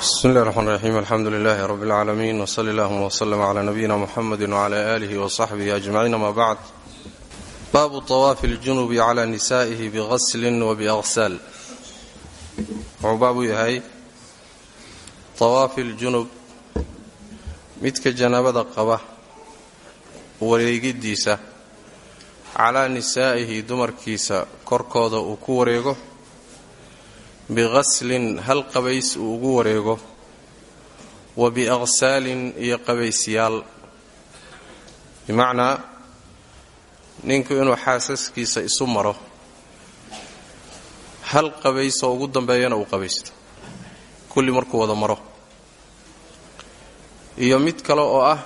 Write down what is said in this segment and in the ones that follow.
بسم الله الرحمن الرحيم الحمد لله رب العالمين وصلى اللهم وسلم على نبينا محمد وعلى آله وصحبه أجمعين ما بعد باب طواف الجنوب على نسائه بغسل وبأغسال wuxuu baabu yahay tawaafi ljunub midka janaabada qaba wareegidiisa calaa nisaa'ihi dumarkiisa korkooda uu ku wareego biqaslin hal qabays uu ugu wareego. Wa biaqsaalin iyo qabaysyaal bimacnaa ninku inuu xaasaskiisa isu maro hal qabaysoo ugu dambeeyana uu qabaysto. Kulli markuu wada maro. Iyo mid kale oo ah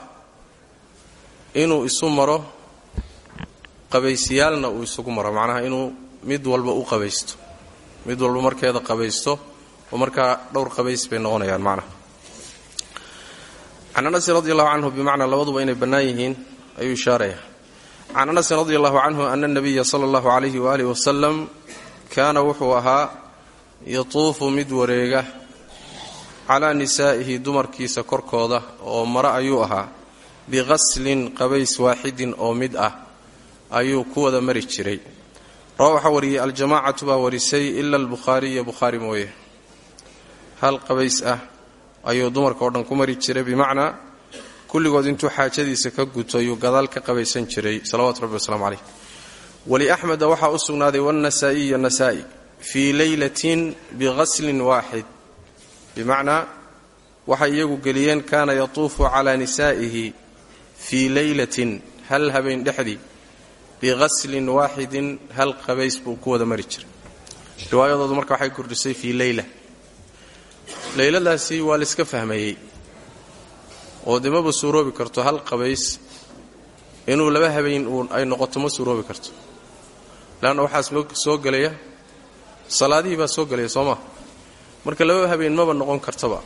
inuu isu maro qabaysyaalna uu isugu maro. Macnaha inuu mid walba u qabaysto mid walba markeeda qabaysto oo markaa dhowr qabays bay noqonayaan macnaha. Can anasin radi allahu canhu bimacnaa labaduba inay bannaan yihiin ayuu ishaaraya can anasin radi allahu canhu ana nabiya sala allahu calayhi waaalih wasalam kaana wuxuu ahaa yatuufu mid wareega calaa nisaa'ihi dumarkiisa korkooda oo mare ayuu ahaa biqaslin qabays waaxidin oo mid ah ayuu ku wada mari jiray rawa waxaa wariyey aljamaacatu baa warisay ila albukhaariya bukhaari mooye. Hal qabays ah ayuu dumarka oo dhan ku mari jiray bimacnaa kulligood intuu xaajadiisa ka guto ayuu gadaal ka qabaysan jiray salawatu rabbi waslamu caleyh waliaxmeda waxaa u sugnaaday wannasaa'iyo nasaa'i fii leylatin biqaslin waaxid bimacnaa waxay iyagu geliyeen kaana yatuufu calaa nisaa'ihi fii leylatin hal habeen dhexdii biqaslin waaxidin hal qabays buu ku wada mari jiray. Riwaayadoodu marka waxay kordhisay fii leyla leyladaasi waa layska fahmayey oo de maba suuroobi karto hal qabays inuu laba habeen ay noqoto ma suuroobi karto. Leanna waxaa soo gelaya salaadihii baa soo gelaya soo maa marka laba habeen maba noqon kartaba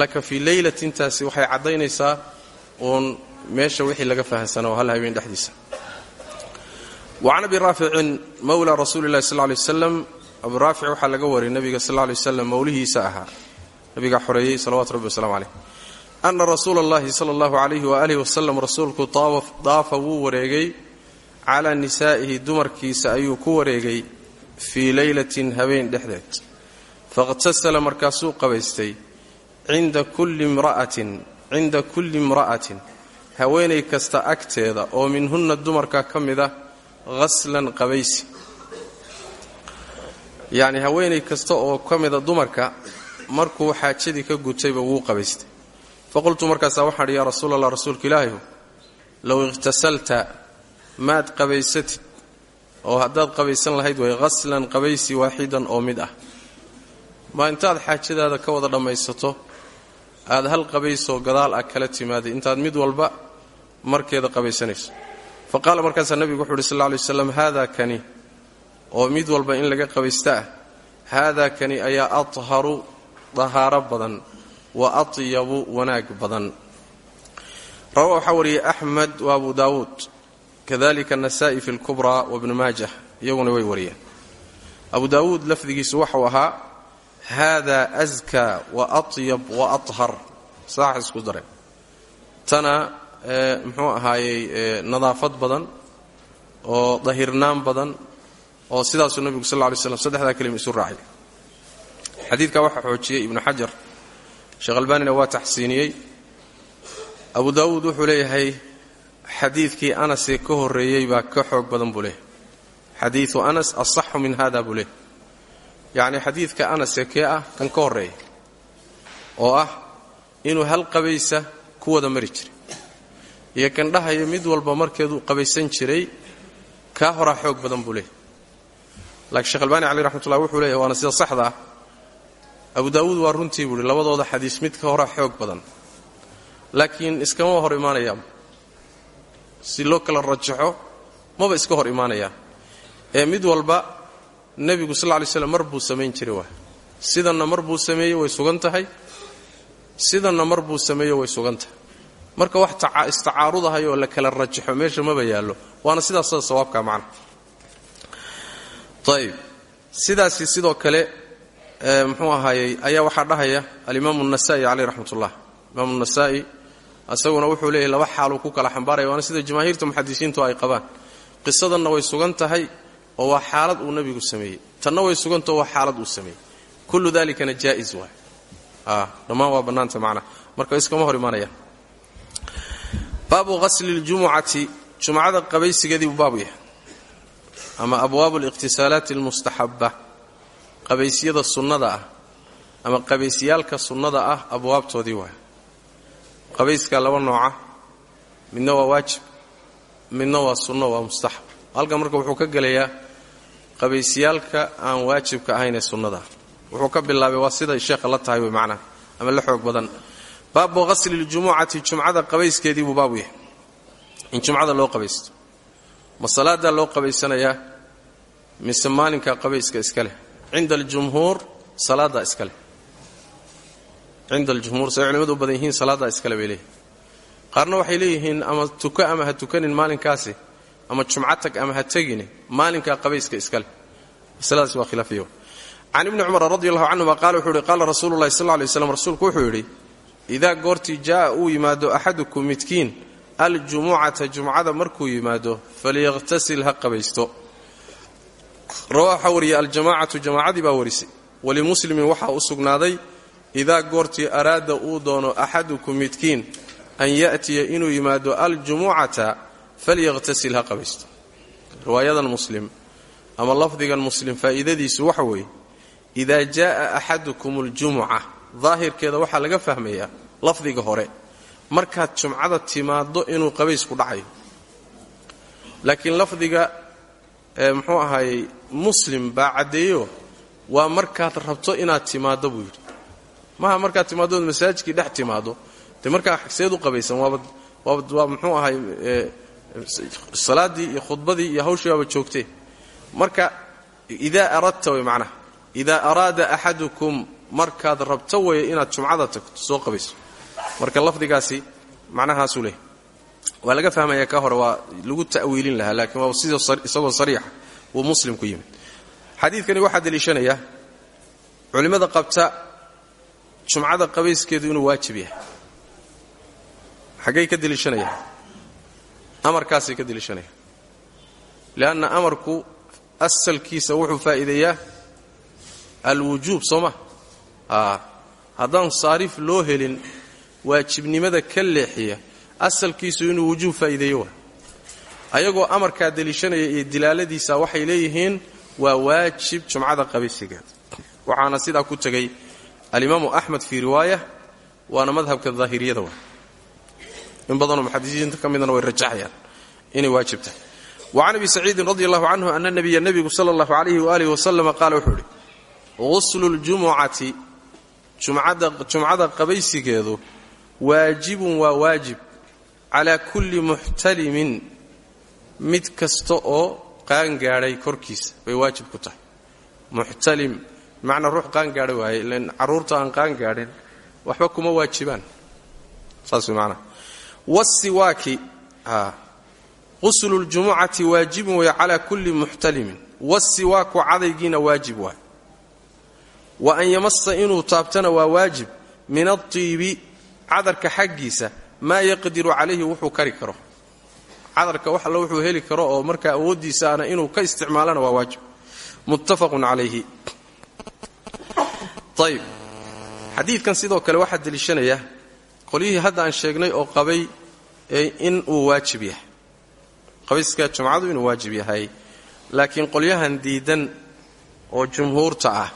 laka fii leylatintaasi waxay caddaynaysaa uun meesha wixii laga fahansanaa oo hal habeen dhexdiisa wacan abi raaficin mowla rasuuli lahi sal lay waslam abu raafic waxaa laga wariyay nabiga sal lay waslam mowlihiisa ahaa nabigaa xoreeyey salawatu rabbi waslamu caleyh ana rasuula allahi sala allahu calayhi waaalih wasalam rasuulku daafa wuu wareegay calaa nisaa'ihi dumarkiisa ayuu ku wareegay fii leylatin habeen dhexdeed fakhtasala markaasuu qabaystay cinda kulli imra'atin cinda kulli imra'atin haweenay kasta agteeda oo minhunna dumarka ka mid haslan qabaysi. Yacni haweenay kasta oo ka mida dumarka markuu xaajadii ka gutayba wuu qabaystay. Faqultu markaasaa waxaan idhi yaa rasuul allah rasuulka ilaahihu low ikhtasalta maad qabaysatid oo haddaad qabaysan lahayd way haslan qabaysi waaxidan oo mid ah. Ma intaad xaajadaada ka wada dhammaysato aad hal qabaysoo gadaal ah kala timaaday intaad mid walba markeeda qabaysanayso fa qaala markaasaa nebigu wuxu uhi sal lla lay waslam kani oo mid walba in laga qabaysta ah haadaa kani ayaa atharu dahaaro badan wa atyabu wanaag badan. Rawa waxaa wariyey axmed wa abu daawuud kadalika anasaa'i fi lkubraa wabnu maajah iyaguna way wariyeen. Abu daawuud lafdigiisu waxau ahaa haada askaa wa atyab wa athar saax isku tana muxuu ahaayey nadaafad badan oo dahirnaan badan oo sidaasuu nebigu sal lla lay slam saddexdaa kelima isu raacay. Xadiidka waxaa xoojiyey ibnu xajar sheekh albaanina waa taxsiiniyey. Abu daawuud wuxuu leeyahay xadiidkii anasee ka horreeyey baa ka xoog badan buu leeyahay xadiidu anas asaxu min hada buu leeyahay xadiidka anasee kee ah kan ka horreeya oo ah inuu hal qabaysa ku wada jiray iyo kan dhahaya mid walba markeeduu qabaysan jiray kaa horaa xoog badan buu leeyahay. Laakiin sheekh albaani caleyh raxmatullah wuxuu leeyahay waana sida saxda ah. Abu daawuud waa runtii buuhi labadooda xadiis midka horaa xoog badan. Laakiin iskama hor imaanayaan. Si loo kala rajaxo maba iska hor imaanayaan. Ee mid walba nebigu sal lay slam mar buu samayn jiray waa sidanna mar buu way sugan tahay. Sidanna mar buu sameeyo way sugan tahay marka wax istacaarudahayoo la kala rajaxo meesha maba yaallo. Waana sidaas sawaabka macna. Ayb sidaasi sidoo kale eh, mxuu ahaayey ayaa waxaa dhahaya alimaam اnasa'i caleyh raxmat ullah imaam اnasa'i isaguna wuxuu leeyahy laba xaaluu ku kala xambaaraya waana sida jamaahiirta muxadisiintu ay qabaan. Qisadanna way sugan tahay oo waa xaalad uu nebigu sameeyey. Tanna way sugantao waa xaalad uu sameeyey. Kullu dalikana jaa'is waay. Ah, dhammaan waa bannaanta macna. Marka iskama hor imaanayaan baabu hasli ljumucati jumcada qabaysigeedii buu baabu yahay. Ama abwaabu aliqhtisaalaati almustaxabba qabaysyada sunnada ah ama qabaysyaalka sunnada ah abwaabtoodii waay. Qabayskaa laba nooca midna waa waajib midna waa sunno waa mustaxab. Halkan marka wuxuu ka gelayaa qabaysyaalka aan waajibka ahayn ee sunnada. Ah wuxuu ka bilaabay waa siday sheekha la tahay way macnaha ama la xoog badan baabu qasli ljumucati jumcada qabayskeedii buu baabu yahay. In jumcada loo qabaysto ma salaadaa loo qabaysanayaa mise maalinka qabayska iska leh. Cinda aljumhuur salaadaa iska leh. Cinda aljumhuur say culimadu u badan yihiin salaadaa iskale bay leeyihiin qaarna waxay leeyihiin ama tuka ama ha tukanin maalinkaasi ama jumco tag ama ha tegine maalinkaa qabayska iska leh. Masaladaasi waa khilaafiyo can ibni cumar radi allahu canhuma qaala wuxuu idaa goortii jaa'a uu yimaado axadukum midkiin aljumucata jumcada markuu yimaado falyaqtasil ha qabaysto. Rawaaxa wariyay aljamaacatu jamaacadii baa warisay. Walimuslimin waxaa u sugnaaday idaa goortii araada uu doono axadukum midkiin an ya'tiya inuu yimaado aljumucata falyaqtasil ha qabaysto. Riwaayadan muslim ama lafdigan muslim faa'iidadiisu waxa weeye idaa jaa'a axadukum aljumuca daahirkeeda waxaa laga fahmayaa lafdiga hore. Markaad jumcada timaaddo inuu qabaysku dhacayo laakiin lafdiga muxuu ahaayey muslim baa caddeeyo waa markaad rabto inaad timaaddo buu yidhi. Maaha markaad timaaddood masaajidkii dhex timaaddo dee markaa seed u qabaysan waaba waa muxuu ahay salaaddii iyo khudbadii iyo hawshii baaba joogtee. Marka idaa aradta way macnaha. Idaa araada axadukum markaad rabto weye inaad jumcada tagto soo qabayso. Marka lafdigaasi macnahaasuu leehay waa laga fahmaya ka hore waa lagu ta'wiilin lahaa laakiin waa isagoo sariixa wuu muslim ku yimid. Xadiidkani waxaa deliishanaya culimmada qabta jumcada qabayskeedu inuu waajib yahay. Xaggay ka deliishanayaan amarkaasay ka deliishanayaan leanna amarku asalkiisa wuxuu faa'iideeyaa alwujuub soo ma haddaan saariif loo helin waajibnimada ka leexiya asalkiisu inuu wujuub faa'iideeyo waa. Ayagoo amarkaa deliishanaya iyo dilaaladiisa waxay leeyihiin waa waajib jumcada qabaysigeeda waxaana sidaa ku tegay alimaamu axmed fii riwaaya waana madhabka daahiriyada waa. In badanoo muxadisiinta ka way rajaxayaan inay waajib tahay. Wa can abi saciidin radi allahu canhu ana nabiya nebigu sala allahu alayhi waalihi wasalama qaala wuxuu idhi quslu ljumucati jumcada qabaysigeedu waajibun waa waajib calaa kulli muxtalimin mid kasta oo qaangaadhay korkiisa bay waajib ku tahay. Muxtalim bimacnaa ruux qaangaadha waaye ilan carruurta aan qaangaadhin waxba kuma waajibaan. Saas way macnaha wasiwaaki quslu ljumucati waajibun way calaa kulli muxtalimin. Wasiwaaku cadaygiina waajib waay wa an yamasa inuu taabtana waa waajib min adiibi cadarka xaggiisa maa yaqdiru calayhi wuxuu kari karo. Cadarka wax alla wuxuu heli karo oo markaa awooddiisaana inuu ka isticmaalana waa waajib. Muttafaqun calayhi. Ayb xadiidkan sidoo kale waxaa deliishanaya qolyihii hadda aan sheegnay oo qabay in uu waajib yahay. Qabayska jumcadu inuu waajib yahay laakiin qolyahan diidan oo jumhuurta ah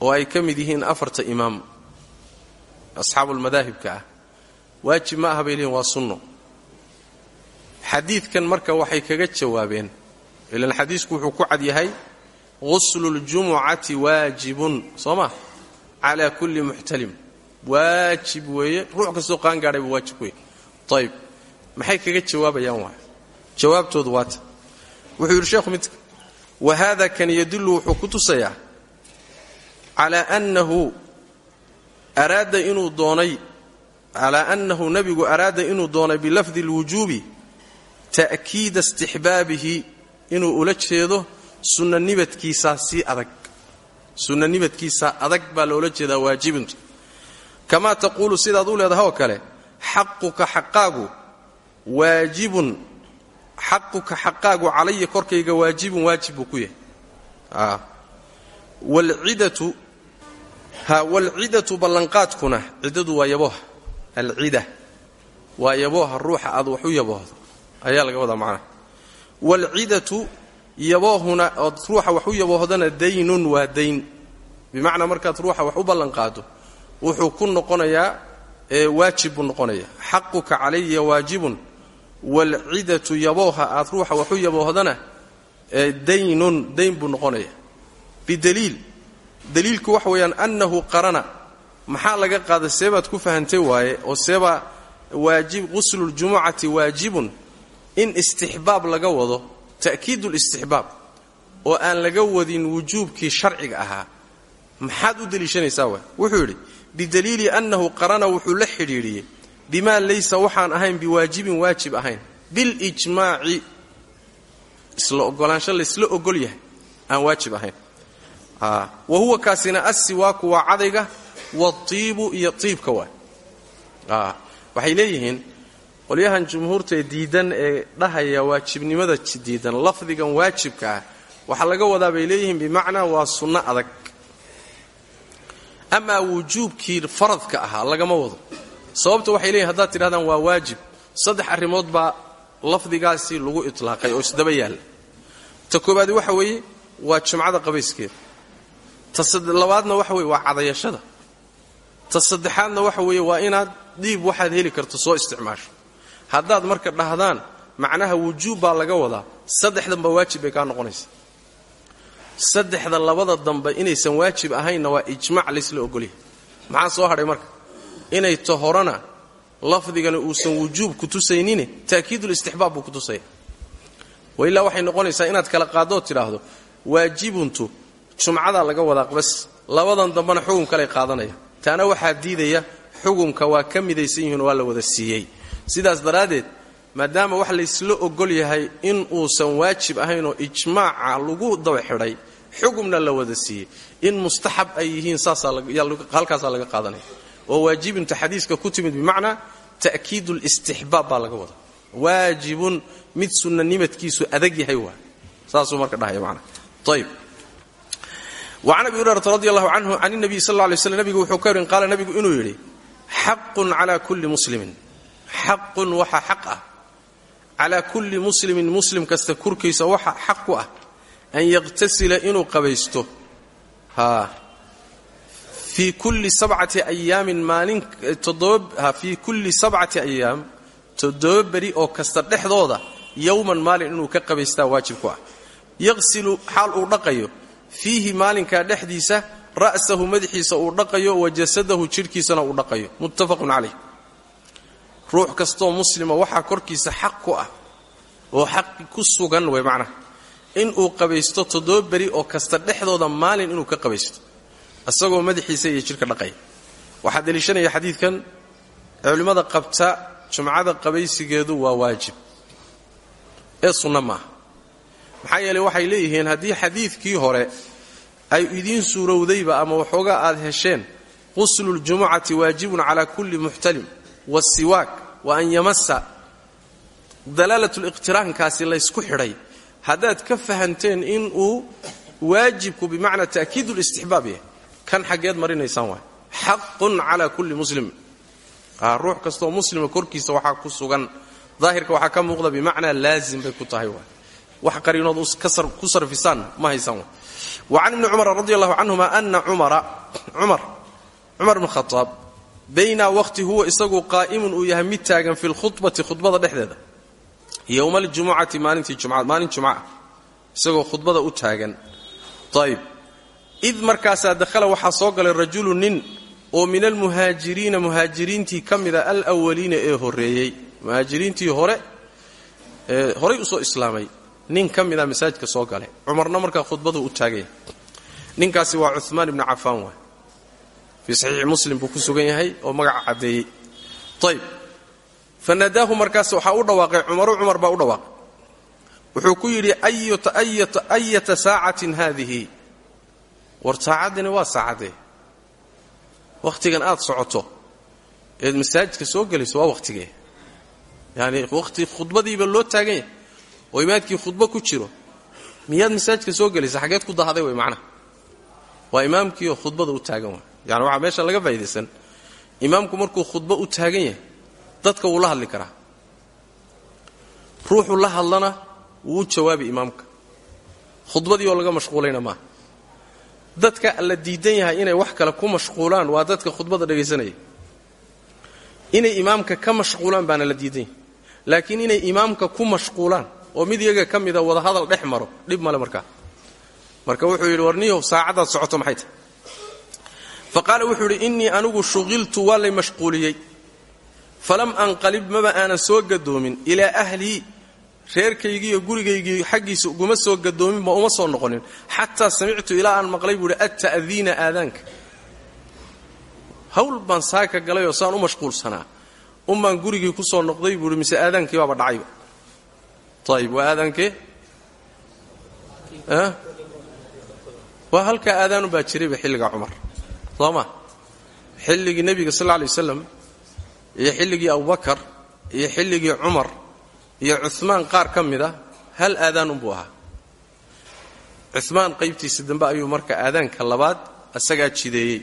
oo ay ka mid yihiin afarta imaam asxaabulmadaahibka ah. Waajib ma aha bay leeyihiin waa sunno. Xadiidkan marka waxay kaga jawaabeen ilan xadiisku wuxuu ku cad yahay qusluljumucati waajibun soo ma? Calaa kulli muxtalim. Waajib weeye ruux kastoo qaangaadhay buu waajib weeye ayb maxay kaga jawaabayaan waay jawaabtoodu waata wuxuu yidhi sheekhu midka wa haada kan yadullu wuxuu ku calaa annahu araada inuu doonay calaa annahu nebigu araada inuu doonay bilafdi lwujuubi ta'kiida istixbaabihi inuu ula jeedo sunnanibadkiisaa sii adag sunnanibadkiisaa adag baa loola jeedaa waajibintu kamaa taquulu sidaad u leedahay oo kale xaquka xaqaagu waajibun xaquka xaqaagu calaya korkayga waajibun waajib buu ku yahay walcidatu ha walcidatu ballanqaadkuna ciddadu waa yabooha alcida. Waa yabooha ruuxa aad wax u yaboohdo ayaa laga wadaa macnaha walcidatu yaboohuna ood ruuxa wax u yaboohdana daynun waa dayn. Bimacnaa markaad ruuxa wax u ballanqaado wuxuu ku noqonayaa waajib buu noqonaya xaquka calaya waajibun. Walcidatu yabooha aad ruuxa wax u yaboohdana daynun dayn buu noqonaya bidaliil daliilku waxa weeyaan annahu qarana. Maxaa laga qaada seebaad ku fahantay waaye oo seebaa waajib qusluljumucati waajibun in istixbaab laga wado ta'kiidu listixbaab oo aan laga wadin wujuubkii sharciga ahaa. Maxaad u deliishanaysaa waay? Wuxuu yidhi bidaliili annahu qarana wuxuu la xidhiidhiyey bimaa laysa waxaan ahayn biwaajibin waajib ahayn. Bilijmaaci isla ogolaansho laysla ogol yahay aan waajib ahayn wa huwa kaasina assiwaaku waa cadayga watiibu iyo tiibka waay waxay leeyihiin qolyahan jumhuurtaee diidan ee dhahaya waajibnimada diidan. Lafdigan waajibka ah. Waxaa laga wadaa bay leeyihiin bimacnaa waa sunno adag. Amaa wujuubkii faradka ahaa lagama wado. Sababta waxay leeyihiin haddaad tidhahdaan waa waajib. Saddex arrimood baa lafdigaasi lagu itlaaqay oo isdaba yaalla ta koobaadi waxa weeye waa jumcada qabayskeeda ta labaadna waxa weye waa cadayashada. Ta saddexaadna waxa weeye waa inaad dhiib waxaad heli karto soo isticmaasho. Haddaad marka dhahdaan macnaha wujuub baa laga wadaa. Saddexdanba waajib bay kaa noqonaysa saddexda labada dambe inaysan waajib ahaynna waa ijmac laysla ogolyahay. Maxaa soo hadhay marka? Inay ta horana lafdigani uusan wujuub ku tusaynin ta'kiidulistixbaab buu ku tusaya. Wailaa waxay noqonaysaa inaad kala qaaddood tidhaahdo waajibuntu jumcadaa laga wadaa bas. Labadan dambena xugum kaley qaadanaya. Taana waxaa diidaya xugumka waa ka midaysan yihiin waa la wada siiyey. Sidaas daraaddeed maadaama wax laysla ogol yahay in uusan waajib ahaynoo ijmaaca lagu daba xidhay xugumna la wada siiyey. In mustaxab ay yihiin halkaasaa laga qaadanaya. Oo waajibinta xadiiska ku timid bimacnaa ta'kiidu listixbaab baa laga wada. Waajibun mid sunnanimadkiisu adag yahay waa. Saasuu marka dhahaya manaa ayb wacan abi hurayrata radi allahu canhu can nabiy sal lay slam nabigu wuxuu ka warin qaala nabigu inuu yidhi xaqun calaa kulli muslimin. Xaqun waxa xaq ah. Kulli muslimin muslim kasta korkiisa waxa xaq ku ah an yaqtasila inuu qabaysto. Fii kulli sabcati ayaamin maalin fii kulli sabcati ayaam toddoba beri oo kasta dhexdooda yowman maalin inuu ka qabaystaa waajib ku ah. Yaqsilu xaal uu dhaqayo fiihi maalinkaa dhexdiisa ra'sahu madaxiisa uu dhaqayo wa jasadahu jidhkiisana uu dhaqayo. Muttafaqun calayh. Ruux kastoo muslima waxaa korkiisa xaq ku ah oo xaqi ku sugan wey macnaha. Inuu qabaysto toddoba beri oo kasta dhexdooda maalin inuu ka qabaysto isagoo madaxiisa iyo jidhka dhaqaya. Waxaa deliishanaya xadiidkan culimmada qabta jumcada qabaysigeedu waa waajib. Ee sunno maaha maxaa yeeley waxay leeyihiin haddii xadiidkii hore ay idiin suurowdayba ama waxoogaa aad hesheen qusluljumucati waajibun calaa kulli muxtalim wasiwaak wa an yamasa dalaalatliqtiraankaasi laysku xidhay. Haddaad ka fahanteen inuu waajibku bimacnaa ta'kiidu listixbaab yahay kan xaggeed marinaysaan waay. Xaqun calaa kulli muslim. Ruux kastoo muslima korkiisa waxaa ku sugan. Daahirka waxaa ka muuqda bimacnaa laazim bay ku tahay waay wax qariinood ku sarfisaanna ma haysaan wa can ibni cumara radi allahu canhuma ana cumara cumar cumar bn khaaab baynaa waqti huwa isagu qaa'imun uu yahay mid taagan fi lkhudbati khudbada dhexdeeda. Yowma aljumucati maalintii jumcad maalin jumca isagoo khudbada u taagan. Ayb id markaasaa dakhala waxaa soo galay rajulu nin oo min almuhaajiriina muhaajiriintii ka mida alwaliina ee horreeyey. Muhaajiriintii hore horay u soo islaamay nin ka mida masaajidka soo galay. Cumarna markaa khudbadu u taaganya ninkaasi waa cumaan ibnu cafaan waay. Fii saxiixi muslim buu sugan yahay oo magaca caddeeyey. Ayb fa nadaahu markaas waxaa u dhawaaqay cumaru cumar baa u dhawaaqay. Wuxuu ku yidhi ayata saacatin haadihi? War saacaddini waa saacadee wakhtigan aad socoto eed masaajidka soo gelayso waa wakhtigee. Yani wati khudbadiiba loo taagan oo imaadkii khudbo ku jiro miyaad masaajidka soo gelaysa xageed ku dahday way macnaha. Waa imaamkiioo khudbada u taagan waay. Yani waxaa meesha laga faa'idaysan imaamku markuu khudbo u taagan yahay dadka wuu la hadli karaa. Ruuxu la hadlana wuu jawaabi imaamka. Khudbadii oo laga mashquulayna maaha. Dadka la diidan yahay inay wax kale ku mashquulaan waa dadka khudbada dhegaysanaya inay imaamka ka mashquulaan baana la diidan laakiin inay imaamka ku mashquulaan oo mid iyaga ka mida wada hadal dhex maro dhib male markaa. Marka wuxuu yidhi warniyow saacaddaad socoto maxay tahay? Fa wuxuu yidhi innii anigu shuqiltu waa lay mashquuliyey. Falam anqalib maba aanan soo gadoomin. Ilaa ahlii reerkaygiiyo gurigaygii xaggiisa uguma soo gadoominba uma soo noqonin. Xataa samictu ilaa aan maqlay buuhi atta'diina aadaanka. Hawl baan saaka galayoo saan u mashquulsanaa. Unbaan gurigii ku soo noqday buuhi mise aadaankii baaba dhacayba ayib waa aadaankee waa halkaa aadaanubaa jirayba xilliga cumar. Soo ma xilligii nebiga sal lay waslam iyo xilligii abubakar iyo xilligii cumar iyo cumaan qaar ka mida hal aadaanunbuu ahaa. Cumaan qaybtiisa dambe ayuu marka aadaanka labaad isagaa jideeyey.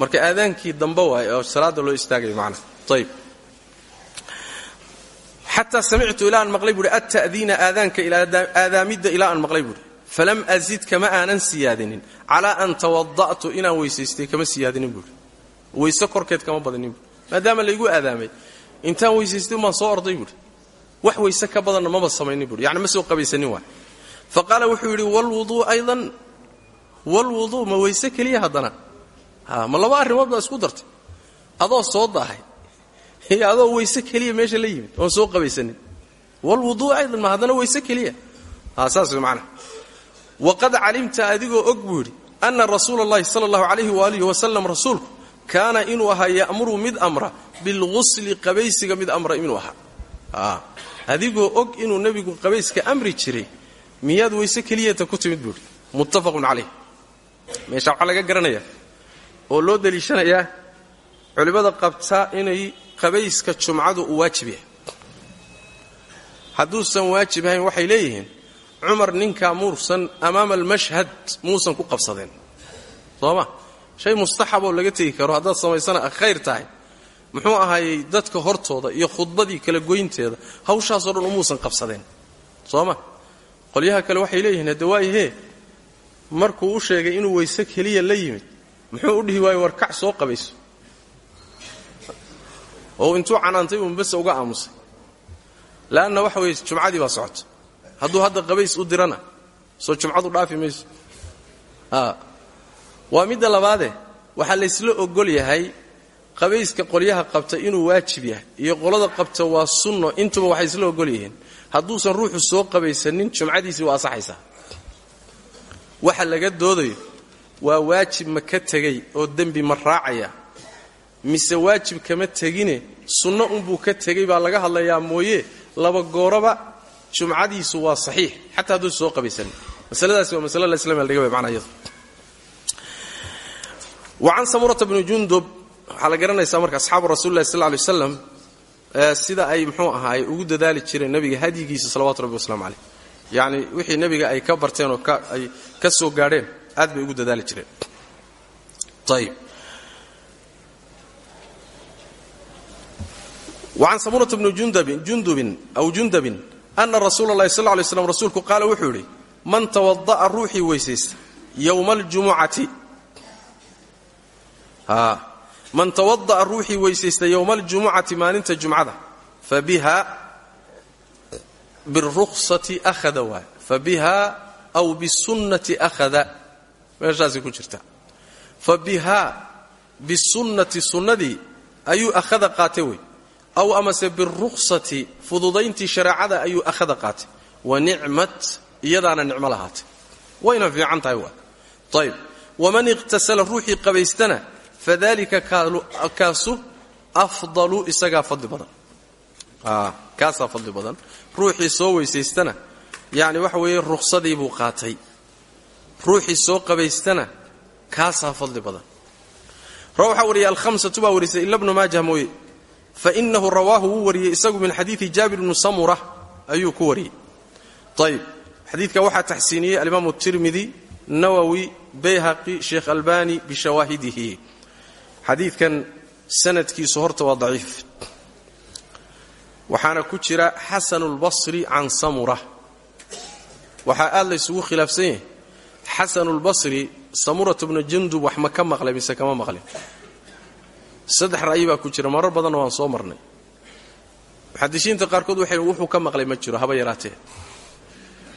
Marka aadaankii dambe oo salaada loo istaagayo macnaha ayb xataa samictu ilaa aan maqlay buuhi atta'diina aadaanka aadaamidda ilaa aan maqlay buuhi falam azid kama aanan siyaadinin. Calaa an tawada'tu inaan weysaystay kama siyaadinin buuhi weyse korkeed kama badinin buui maadaama laygu aadaamay intaan weysaystay umaan soo orday buuhi wax weyse ka badanna maba samaynin buui yani ma soo qabaysanin waay fa qaala wuxuu yidhi wlwuduu aydan wlwuduu ma weyse keliya haddana. Ma laba arrimood baa isku dartay. Adoo soo daahay adoo weyse keliya meesha la yimid oon soo qabaysanin. Wlwuduu aydan ma haddana weyse keliya. Saas macnaha waqad calimta adigoo og buu yidhi ana rasuula اllahi sala اllahu alayhi waalihi wasalam rasuulku kaana inuu ahaa mid amra bilghusli qabaysiga mid amra inuu ahaa. Adigoo og inuu nebigu qabayska amri jiray miyaad weyse keliyata ku timid buuhi muttafaqun calayh. Meesha waxaa laga garanaya oo loo deliishanayaa culimmada qabta inay qabayska jumcadu uu waajib yahay. Hadduusan waajib ahayn waxay leeyihiin cumar ninkaa muusan amaama almashhad muusan ku qabsadeen. Soo ma shay mustaxaboo laga tegi karo haddaad samaysana khayr tahay. Muxuu ahaayey dadka hortooda iyo khudbadii kala goynteeda hawshaasoo dhan umuusan qabsadeen. Soo ma qolyaha kale waxay leeyihiin hadde waayahee markuu u sheegay inuu weyse keliya la yimid muxuu u dhihi waaye war kac soo qabayso oo intuu canaantay uun bese uga aamusay. Le'anna waxa weeye jumcadii baa socota hadduu hadda qabays u dirana soo jumcadu dhaafi mayso. Waa midda labaade waxaa laysla ogol yahay qabayska qolyaha qabta inuu waajib yahay iyo qolada qabta waa sunno intuba waxay isla ogol yihiin. Hadduusan ruuxu soo qabaysanin jumcadiisii waa asaxaysaa waxa laga doodayo waa waajib ma ka tegay oo dembi ma raacaya mise waajib kama tegine sunno unbuu ka tegay baa laga hadlayaa mooye laba gooraba jumcadiisu waa saxiix. Xataa hadduusa soo qabaysanin masaladaasi waa masale laslaamaldhiga way macnaa iyadu. Wa can samurata bni jundub waxaa la marka asxaabu rasuuli lahi sal ly waslam sida ay muxuu ahaay ugu dadaali jireen nebiga hadyigiisa salawatu rabbi waslamu caleyh yacni wixii nebiga ay ka barteen oo ay ka soo gaadheen aad bay ugu dadaali jireen. Ayib wacan samurata bni jundubin aw jundabin ana rasuula اllahi sal lay slam rasuulku qaala wuxuu yidhi man tawada'a ruuxii weysaysta yowma aljumucati man tawada'a ruuxii weysaysta yowma aljumucati maalinta jumcada fabiha biruksati ahada waay fabiha aw bisunnati ahada meeshaasay ku jirta fa bihaa bisunnati sunnadii ayuu akhada qaatay wey aw amase biruksati fududayntii shareecada ayuu akhada qaatay. Wa nicmat iyadaana nicmo lahaatay. Wayna fiican tahay waa. Ayb waman iqhtasala ruuxii qabaystana fadalika kaasu afdalu isagaa fadli badan. Kaasaa fadli badan. Ruuxii soo weysaystana yani waxa weeye ruksadii buu qaatay. Ruuxii soo qabaystana kaasaa fadli badan. Waxaa wariyay alhamsatu baa warisay fainahu rawaahu wuu wariyey isagu min xadiidi jaabir bni samura ayuu ku wariyey. Ayb xadiidka waxaa taxsiiniyey alimaamu tirmidi nawowi bayhaqi sheekh albani bishawaahidihi. Xadiidkan sanadkiisu horta waa daciif. Waxaana ku jira xasanu lbasri can samura. Waxaa aad laysugu khilaafsan yahay xasanu lbasri samurat bnu jundub wax ma ka maqlay mise kama maqlin saddex ra'yi baa ku jira marar badanna waan soo marnay. Muxadisiinta qaarkood waxay wuxuu ka maqlay ma jiro haba yaraatee.